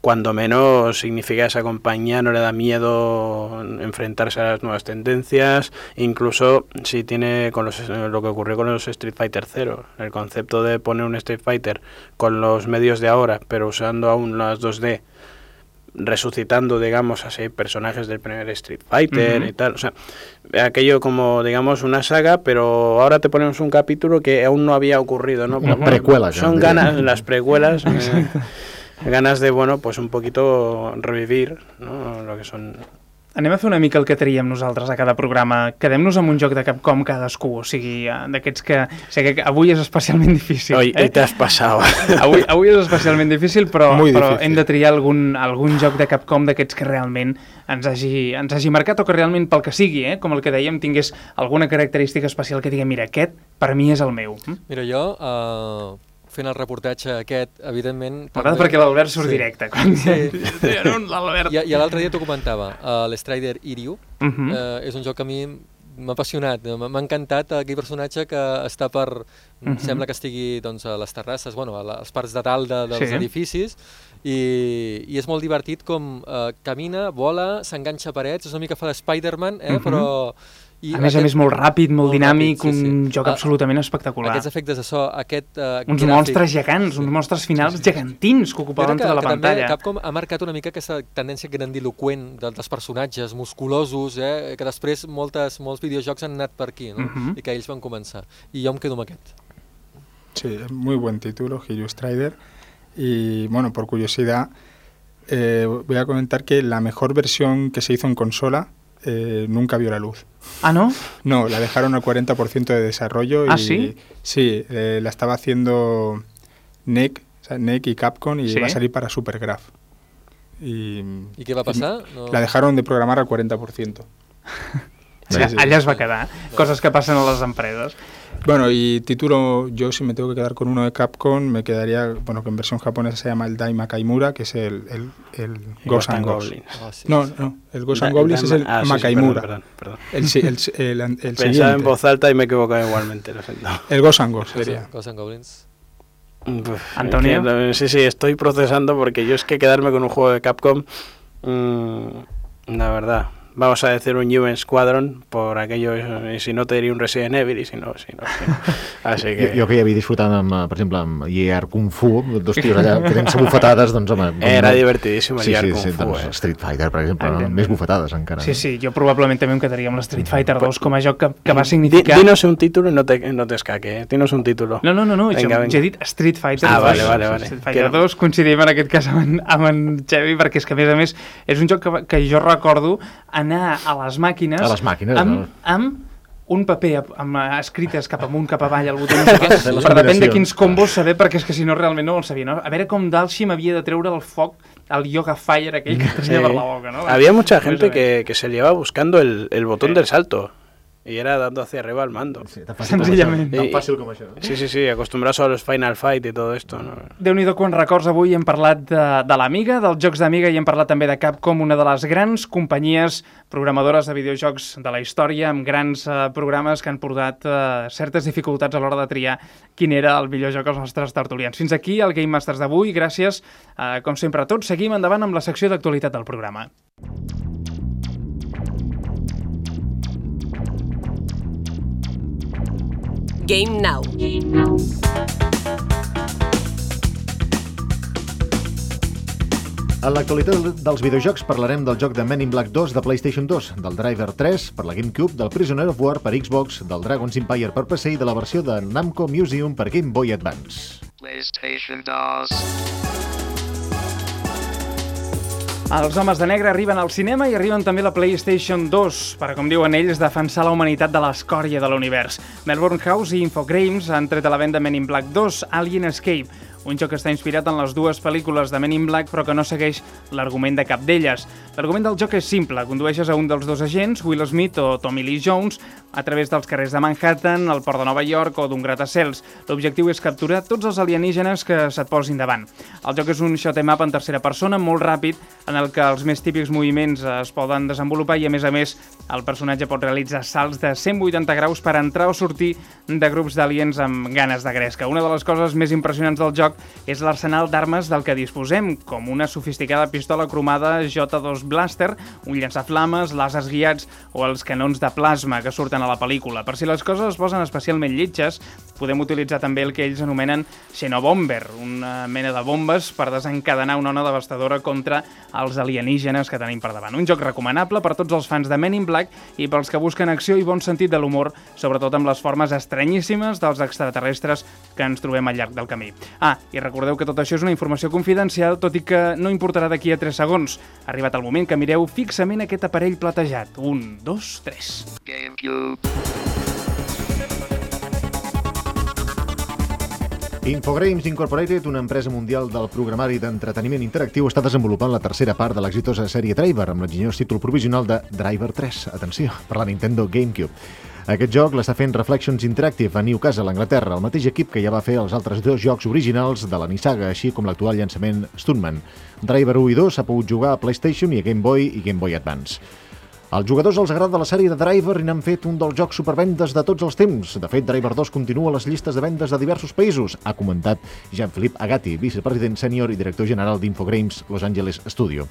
cuando menos significa que esa compañía no le da miedo enfrentarse a las nuevas tendencias, incluso si tiene con los, eh, lo que ocurrió con los Street Fighter 0, el concepto de poner un Street Fighter con los medios de ahora, pero usando aún las 2D, resucitando, digamos, así personajes del primer Street Fighter y tal, o sea, aquello como, digamos, una saga, pero ahora te ponemos un capítulo que aún no había ocurrido, ¿no? Una precuela, Son ganas, las precuelas, (laughs) eh, ganas de, bueno, pues un poquito revivir, ¿no? Lo que son Anem a fer una mica el que traiem nosaltres a cada programa. Quedem-nos amb un joc de Capcom cadascú, o sigui, eh, d'aquests que... O sigui, que avui és especialment difícil. Hoy, eh? hoy te has pasado. (laughs) avui, avui és especialment difícil, però, Muy però difícil. hem de triar algun, algun joc de Capcom d'aquests que realment ens hagi, ens hagi marcat o que realment pel que sigui, eh? com el que dèiem, tingués alguna característica especial que digui, mira, aquest per mi és el meu. Mm? Mira, jo, uh, fent el reportatge aquest, evidentment... M'agrada també- perquè l'Albert surt Sí. directe. Quan... Sí. (laughs) L'Albert. I, i l'altre dia t'ho comentava, uh, l'Strider Iryu, Uh -huh. eh, és un joc que a mi m'ha apassionat, m'ha m'ha encantat aquell personatge que està per... Mhm. Sembla que estigui doncs, a les terrasses, bueno, a les parts de dalt de, dels Sí. edificis, i, i és molt divertit com eh, camina, vola, s'enganxa a parets, és una mica fa l'Spider-Man, eh, Mhm. però... I a més a aquest- més, molt ràpid, molt, molt dinàmic, ràpid, sí, un sí. joc Ah, absolutament espectacular. Aquests efectes de so, aquest... Uh, Uns monstres gegants, uns monstres finals gegantins que ocupaven tota la pantalla. Capcom ha marcat una mica aquesta tendència grandiloquent de, dels personatges musculosos, eh, que després moltes, molts videojocs han anat per aquí, no? Mhm. i que ells van començar. I jo em quedo amb aquest. Sí, es muy buen título, Hiryu Strider. Y bueno, por curiosidad, eh, voy a comentar que la mejor versión que se hizo en consola eh, nunca vio la luz. Ah, no? No, la dejaron al 40% de desarrollo. ¿Ah, y, sí? Sí, eh, la estaba haciendo NEC, o sea, NEC y Capcom y Sí. va a salir para Supergraph. Y, I què va passar? No... La dejaron de programar al 40%. (laughs) Sí, allà es va quedar. Coses que passen a les empreses. Bueno, y título, yo si me tengo que quedar con uno de Capcom, me quedaría, bueno, que en versión japonesa se llama el Daima Kaimura, que es el, el, el Ghost and. Goblins. Ah, sí, No, sí. no, el Ghost Da- and Goblins es el ah, sí, sí, Makaimura. perdón, perdón, (laughs) perdón. El, si- el, el, el, el Pensaba en voz alta y me he equivocado igualmente, lo siento. El Ghost and Ghosts sería. Ghosts and Goblins. Uf, Antonio. que- Sí, sí, estoy procesando porque yo es que quedarme con un juego de Capcom, mm, la verdad, vamos a decir un UN Squadron por aquello, y si no te diría un Resident Evil y si no, si no. si no. Así Jo, que jo que hi havia disfrutat, amb, eh, per exemple, amb IR Kung Fu, dos tios allà fent-se bufetades, doncs home... era no- divertidísimo el Sí, IR sí, Kung sí, Fu, doncs eh. Street Fighter, per exemple, no? Més bufetades encara. Sí, sí, jo probablement també em quedaria amb l'Street Fighter 2 com a joc que, que va Di- significar... dinos un título y no te, no te escaque, eh. dinos un título. No, no, no, no Venga, jo, venga. he dit Street Fighter Ah, 2. vale, vale, vale. Street Fighter Que- 2, coincidim en aquest cas amb en, amb en Xevi, perquè és que a més a més és un joc que, que jo recordo anar a les màquines... A les màquines, amb, no? amb un paper amb, escrites cap amunt, cap avall, al botó, no sé què, Sí, per depèn de quins combos saber, perquè és que si no realment no el sabia, no? A veure com d'Alxim havia de treure el foc al Yoga Fire aquell que tenia Sí. per la boca, no? Había mucha gente que, que se llevaba buscando el, el botón Sí. del salto. Y era dando hacia arriba al mando. Sí, tan fàcil com Senzillament. això, Tan I- fàcil com això. Sí, sí, sí, acostumbrados a los Final Fight y todo esto, ¿no? déu nhi quants records avui hem parlat de, de l'Amiga, dels jocs d'Amiga i hem parlat també de Capcom, una de les grans companyies programadores de videojocs de la història, amb grans eh, programes que han portat eh, certes dificultats a l'hora de triar quin era el millor joc als nostres tertulians. Fins aquí el Game Masters d'avui, gràcies eh, com sempre a tots. Seguim endavant amb la secció d'actualitat del programa. Game Now. En l'actualitat dels videojocs parlarem del joc de Men in Black 2 de PlayStation 2, del Driver 3 per la GameCube, del Prisoner of War per Xbox, del Dragon's Empire per PC i de la versió de Namco Museum per Game Boy Advance. PlayStation DOS. Els homes de negre arriben al cinema i arriben també la PlayStation 2 per, com diuen ells, defensar la humanitat de l'escòria de l'univers. Melbourne House i Infogrames han tret a la venda Men in Black 2, Alien Escape, un joc que està inspirat en les dues pel·lícules de Men in Black però que no segueix l'argument de cap d'elles. L'argument del joc és simple, condueixes a un dels dos agents, Will Smith o Tommy Lee Jones, a través dels carrers de Manhattan, el port de Nova York o d'un gratacels. L'objectiu és capturar tots els alienígenes que se't posin davant. El joc és un shot em up en tercera persona molt ràpid en el que els més típics moviments es poden desenvolupar i a més a més el personatge pot realitzar salts de 180 graus per entrar o sortir de grups d'aliens amb ganes de gresca. Una de les coses més impressionants del joc és l'arsenal d'armes del que disposem, com una sofisticada pistola cromada J2 Blaster, un llançaflames, làsers guiats o els canons de plasma que surten a la pel·lícula. Per si les coses es posen especialment lletges, podem utilitzar també el que ells anomenen Xenobomber, una mena de bombes per desencadenar una ona devastadora contra els alienígenes que tenim per davant. Un joc recomanable per tots els fans de Men in Black i pels que busquen acció i bon sentit de l'humor, sobretot amb les formes estranyíssimes dels extraterrestres que ens trobem al llarg del camí. Ah, i recordeu que tot això és una informació confidencial, tot i que no importarà d'aquí a 3 segons. Arribat el moment que mireu fixament aquest aparell platejat. Un, dos, tres. Infogrames Incorporated, una empresa mundial del programari d'entreteniment interactiu, està desenvolupant la tercera part de l'exitosa sèrie Driver, amb l'enginyós títol provisional de Driver 3, atenció, per la Nintendo GameCube. Aquest joc l'està fent Reflections Interactive a Newcastle, Anglaterra, el mateix equip que ja va fer els altres dos jocs originals de la Nissaga, així com l'actual llançament Stuntman. Driver 1 i 2 s'ha pogut jugar a PlayStation i a Game Boy i Game Boy Advance. Als jugadors els agrada la sèrie de Driver i n'han fet un dels jocs supervendes de tots els temps. De fet, Driver 2 continua a les llistes de vendes de diversos països, ha comentat Jean-Philippe Agati, vicepresident sènior i director general d'Infogrames Los Angeles Studio.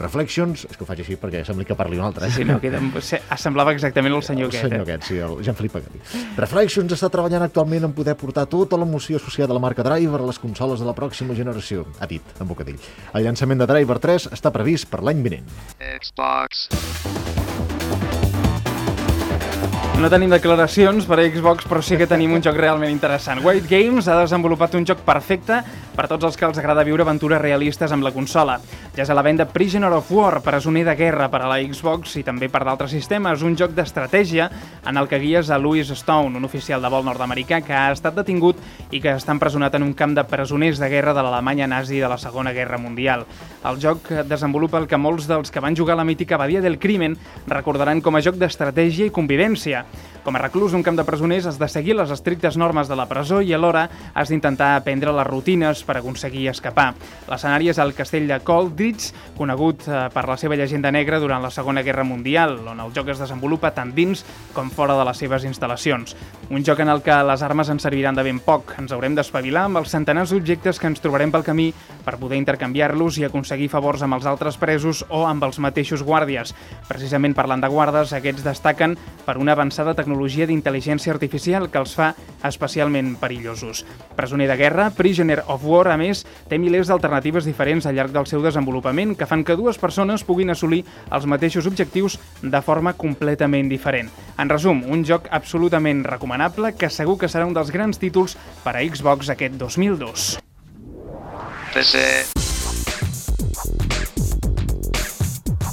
Reflections, és que ho faig així perquè sembla que parli un altre. Eh? Sí, no, queda... se- semblava exactament el senyor el aquest. senyor eh? aquest, sí, el Jean-Philippe Agati. Reflections està treballant actualment en poder portar tota l'emoció associada a la marca Driver a les consoles de la pròxima generació, ha dit, en bocadell. El llançament de Driver 3 està previst per l'any vinent. Xbox. No tenim declaracions per a Xbox, però sí que tenim un joc realment interessant. White Games ha desenvolupat un joc perfecte per a tots els que els agrada viure aventures realistes amb la consola. Ja és a la venda Prisoner of War, presoner de guerra per a la Xbox i també per d'altres sistemes, un joc d'estratègia en el que guies a Louis Stone, un oficial de vol nord-americà que ha estat detingut i que està empresonat en un camp de presoners de guerra de l'Alemanya nazi de la Segona Guerra Mundial. El joc desenvolupa el que molts dels que van jugar a la mítica Badia del Crimen recordaran com a joc d'estratègia i convivència. Com a reclús d'un camp de presoners has de seguir les estrictes normes de la presó i alhora has d'intentar aprendre les rutines per aconseguir escapar. L'escenari és el castell de Colditch, conegut eh, per la seva llegenda negra durant la Segona Guerra Mundial, on el joc es desenvolupa tant dins com fora de les seves instal·lacions. Un joc en el que les armes ens serviran de ben poc. Ens haurem d'espavilar amb els centenars d'objectes que ens trobarem pel camí per poder intercanviar-los i aconseguir favors amb els altres presos o amb els mateixos guàrdies. Precisament parlant de guardes, aquests destaquen per una avançada tecnologia d'intel·ligència artificial que els fa especialment perillosos. Presoner de guerra, Prisoner of War, a més, té milers d'alternatives diferents al llarg del seu desenvolupament que fan que dues persones puguin assolir els mateixos objectius de forma completament diferent. En resum, un joc absolutament recomanable que segur que serà un dels grans títols per a Xbox aquest 2002. PC.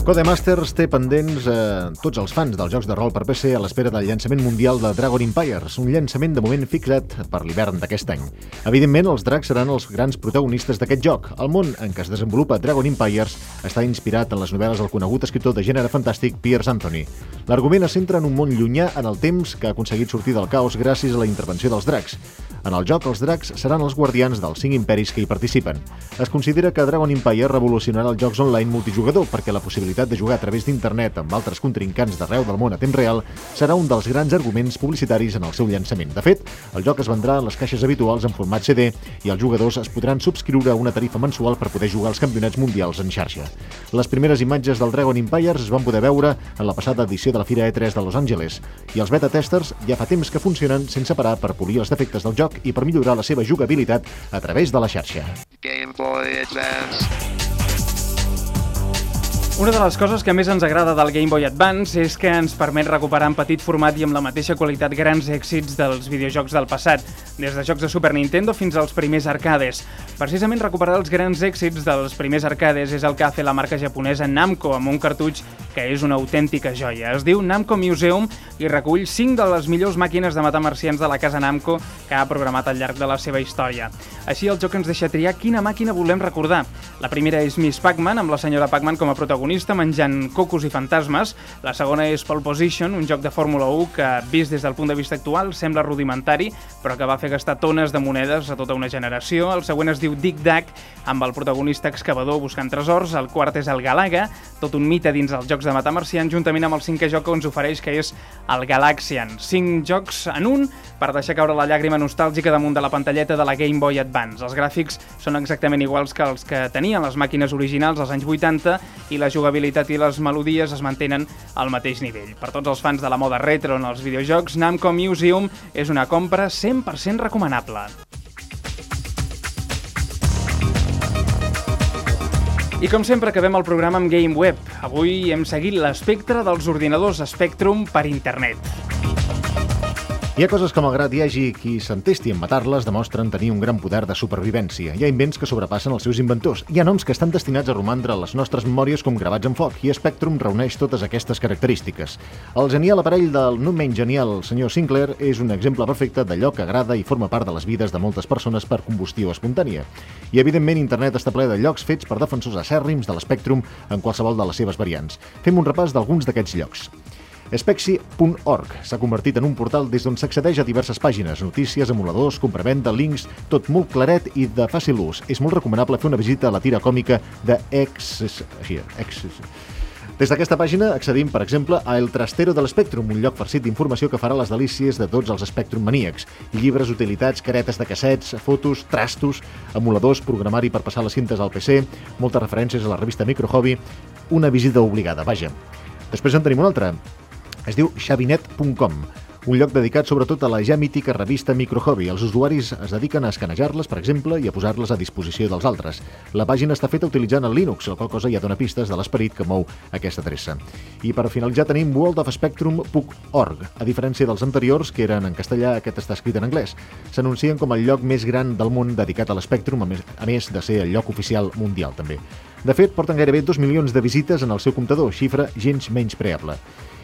Codemasters té pendents eh, tots els fans dels jocs de rol per PC a l'espera del llançament mundial de Dragon Empires, un llançament de moment fixat per l'hivern d'aquest any. Evidentment, els dracs seran els grans protagonistes d'aquest joc. El món en què es desenvolupa Dragon Empires està inspirat en les novel·les del conegut escriptor de gènere fantàstic Piers Anthony. L'argument es centra en un món llunyà en el temps que ha aconseguit sortir del caos gràcies a la intervenció dels dracs. En el joc, els dracs seran els guardians dels cinc imperis que hi participen. Es considera que Dragon Empire revolucionarà els jocs online multijugador perquè la possibilitat de jugar a través d'internet amb altres contrincants d'arreu del món a temps real serà un dels grans arguments publicitaris en el seu llançament. De fet, el joc es vendrà en les caixes habituals en format CD i els jugadors es podran subscriure a una tarifa mensual per poder jugar als campionats mundials en xarxa. Les primeres imatges del Dragon Empires es van poder veure en la passada edició de la Fira E3 de Los Angeles i els beta testers ja fa temps que funcionen sense parar per polir els defectes del joc i per millorar la seva jugabilitat a través de la xarxa. Game Boy Advance. Una de les coses que més ens agrada del Game Boy Advance és que ens permet recuperar en petit format i amb la mateixa qualitat grans èxits dels videojocs del passat, des de jocs de Super Nintendo fins als primers arcades. Precisament recuperar els grans èxits dels primers arcades és el que ha fet la marca japonesa Namco amb un cartutx que és una autèntica joia. Es diu Namco Museum i recull 5 de les millors màquines de matar marcians de la casa Namco que ha programat al llarg de la seva història. Així el joc ens deixa triar quina màquina volem recordar. La primera és Miss Pac-Man, amb la senyora Pac-Man com a protagonista menjant cocos i fantasmes. La segona és Pole Position, un joc de Fórmula 1 que, vist des del punt de vista actual, sembla rudimentari, però que va fer gastar tones de monedes a tota una generació. El següent es diu Dick Duck, amb el protagonista excavador buscant tresors. El quart és el Galaga, tot un mite dins els jocs de matar marcians, juntament amb el cinquè joc que ens ofereix, que és el Galaxian. Cinc jocs en un per deixar caure la llàgrima nostàlgica damunt de la pantalleta de la Game Boy Advance. Els gràfics són exactament iguals que els que tenien les màquines originals als anys 80 i la jugabilitat i les melodies es mantenen al mateix nivell. Per tots els fans de la moda retro en els videojocs, Namco Museum és una compra 100% recomanable. I com sempre acabem el programa amb Game Web. Avui hem seguit l'espectre dels ordinadors Spectrum per internet. Hi ha coses que, malgrat hi hagi qui s'entesti en matar-les, demostren tenir un gran poder de supervivència. Hi ha invents que sobrepassen els seus inventors. Hi ha noms que estan destinats a romandre a les nostres memòries com gravats en foc, i Spectrum reuneix totes aquestes característiques. El genial aparell del no menys genial senyor Sinclair és un exemple perfecte d'allò que agrada i forma part de les vides de moltes persones per combustió espontània. I, evidentment, internet està ple de llocs fets per defensors acèrrims de l'Spectrum en qualsevol de les seves variants. Fem un repàs d'alguns d'aquests llocs. Spexi.org s'ha convertit en un portal des d'on s'accedeix a diverses pàgines, notícies, emuladors, compravenda, links, tot molt claret i de fàcil ús. És molt recomanable fer una visita a la tira còmica de X... Here, X... Des d'aquesta pàgina accedim, per exemple, a El Trastero de l'Espectrum, un lloc farcit d'informació que farà les delícies de tots els Spectrum maníacs. Llibres, utilitats, caretes de cassets, fotos, trastos, emuladors, programari per passar les cintes al PC, moltes referències a la revista Micro Hobby, una visita obligada, vaja. Després en tenim una altra, es diu xavinet.com, un lloc dedicat sobretot a la ja mítica revista Microhobby. Els usuaris es dediquen a escanejar-les, per exemple, i a posar-les a disposició dels altres. La pàgina està feta utilitzant el Linux, la qual cosa ja dona pistes de l'esperit que mou aquesta adreça. I per finalitzar tenim worldofspectrum.org. A diferència dels anteriors, que eren en castellà, aquest està escrit en anglès. S'anuncien com el lloc més gran del món dedicat a més, a més de ser el lloc oficial mundial, també. De fet, porten gairebé 2 milions de visites en el seu comptador, xifra gens menys preable.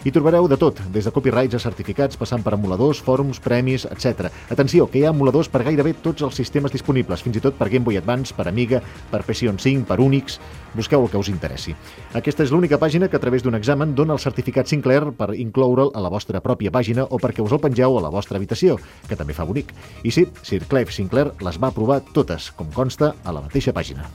Hi trobareu de tot, des de copyrights a certificats, passant per emuladors, fòrums, premis, etc. Atenció, que hi ha emuladors per gairebé tots els sistemes disponibles, fins i tot per Game Boy Advance, per Amiga, per PC 5, per Unix... Busqueu el que us interessi. Aquesta és l'única pàgina que a través d'un examen dona el certificat Sinclair per incloure'l a la vostra pròpia pàgina o perquè us el pengeu a la vostra habitació, que també fa bonic. I sí, Sir Clive Sinclair les va aprovar totes, com consta a la mateixa pàgina.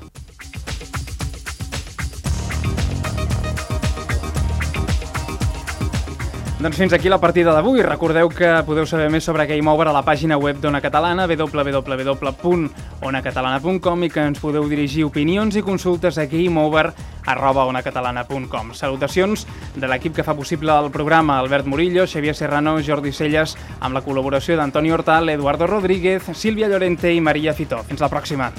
Doncs fins aquí la partida d'avui. Recordeu que podeu saber més sobre Game Over a la pàgina web d'Ona Catalana, www.onacatalana.com i que ens podeu dirigir opinions i consultes a gameover.onacatalana.com. Salutacions de l'equip que fa possible el programa, Albert Murillo, Xavier Serrano, Jordi Celles, amb la col·laboració d'Antoni Hortal, Eduardo Rodríguez, Sílvia Llorente i Maria Fitó. Fins la pròxima.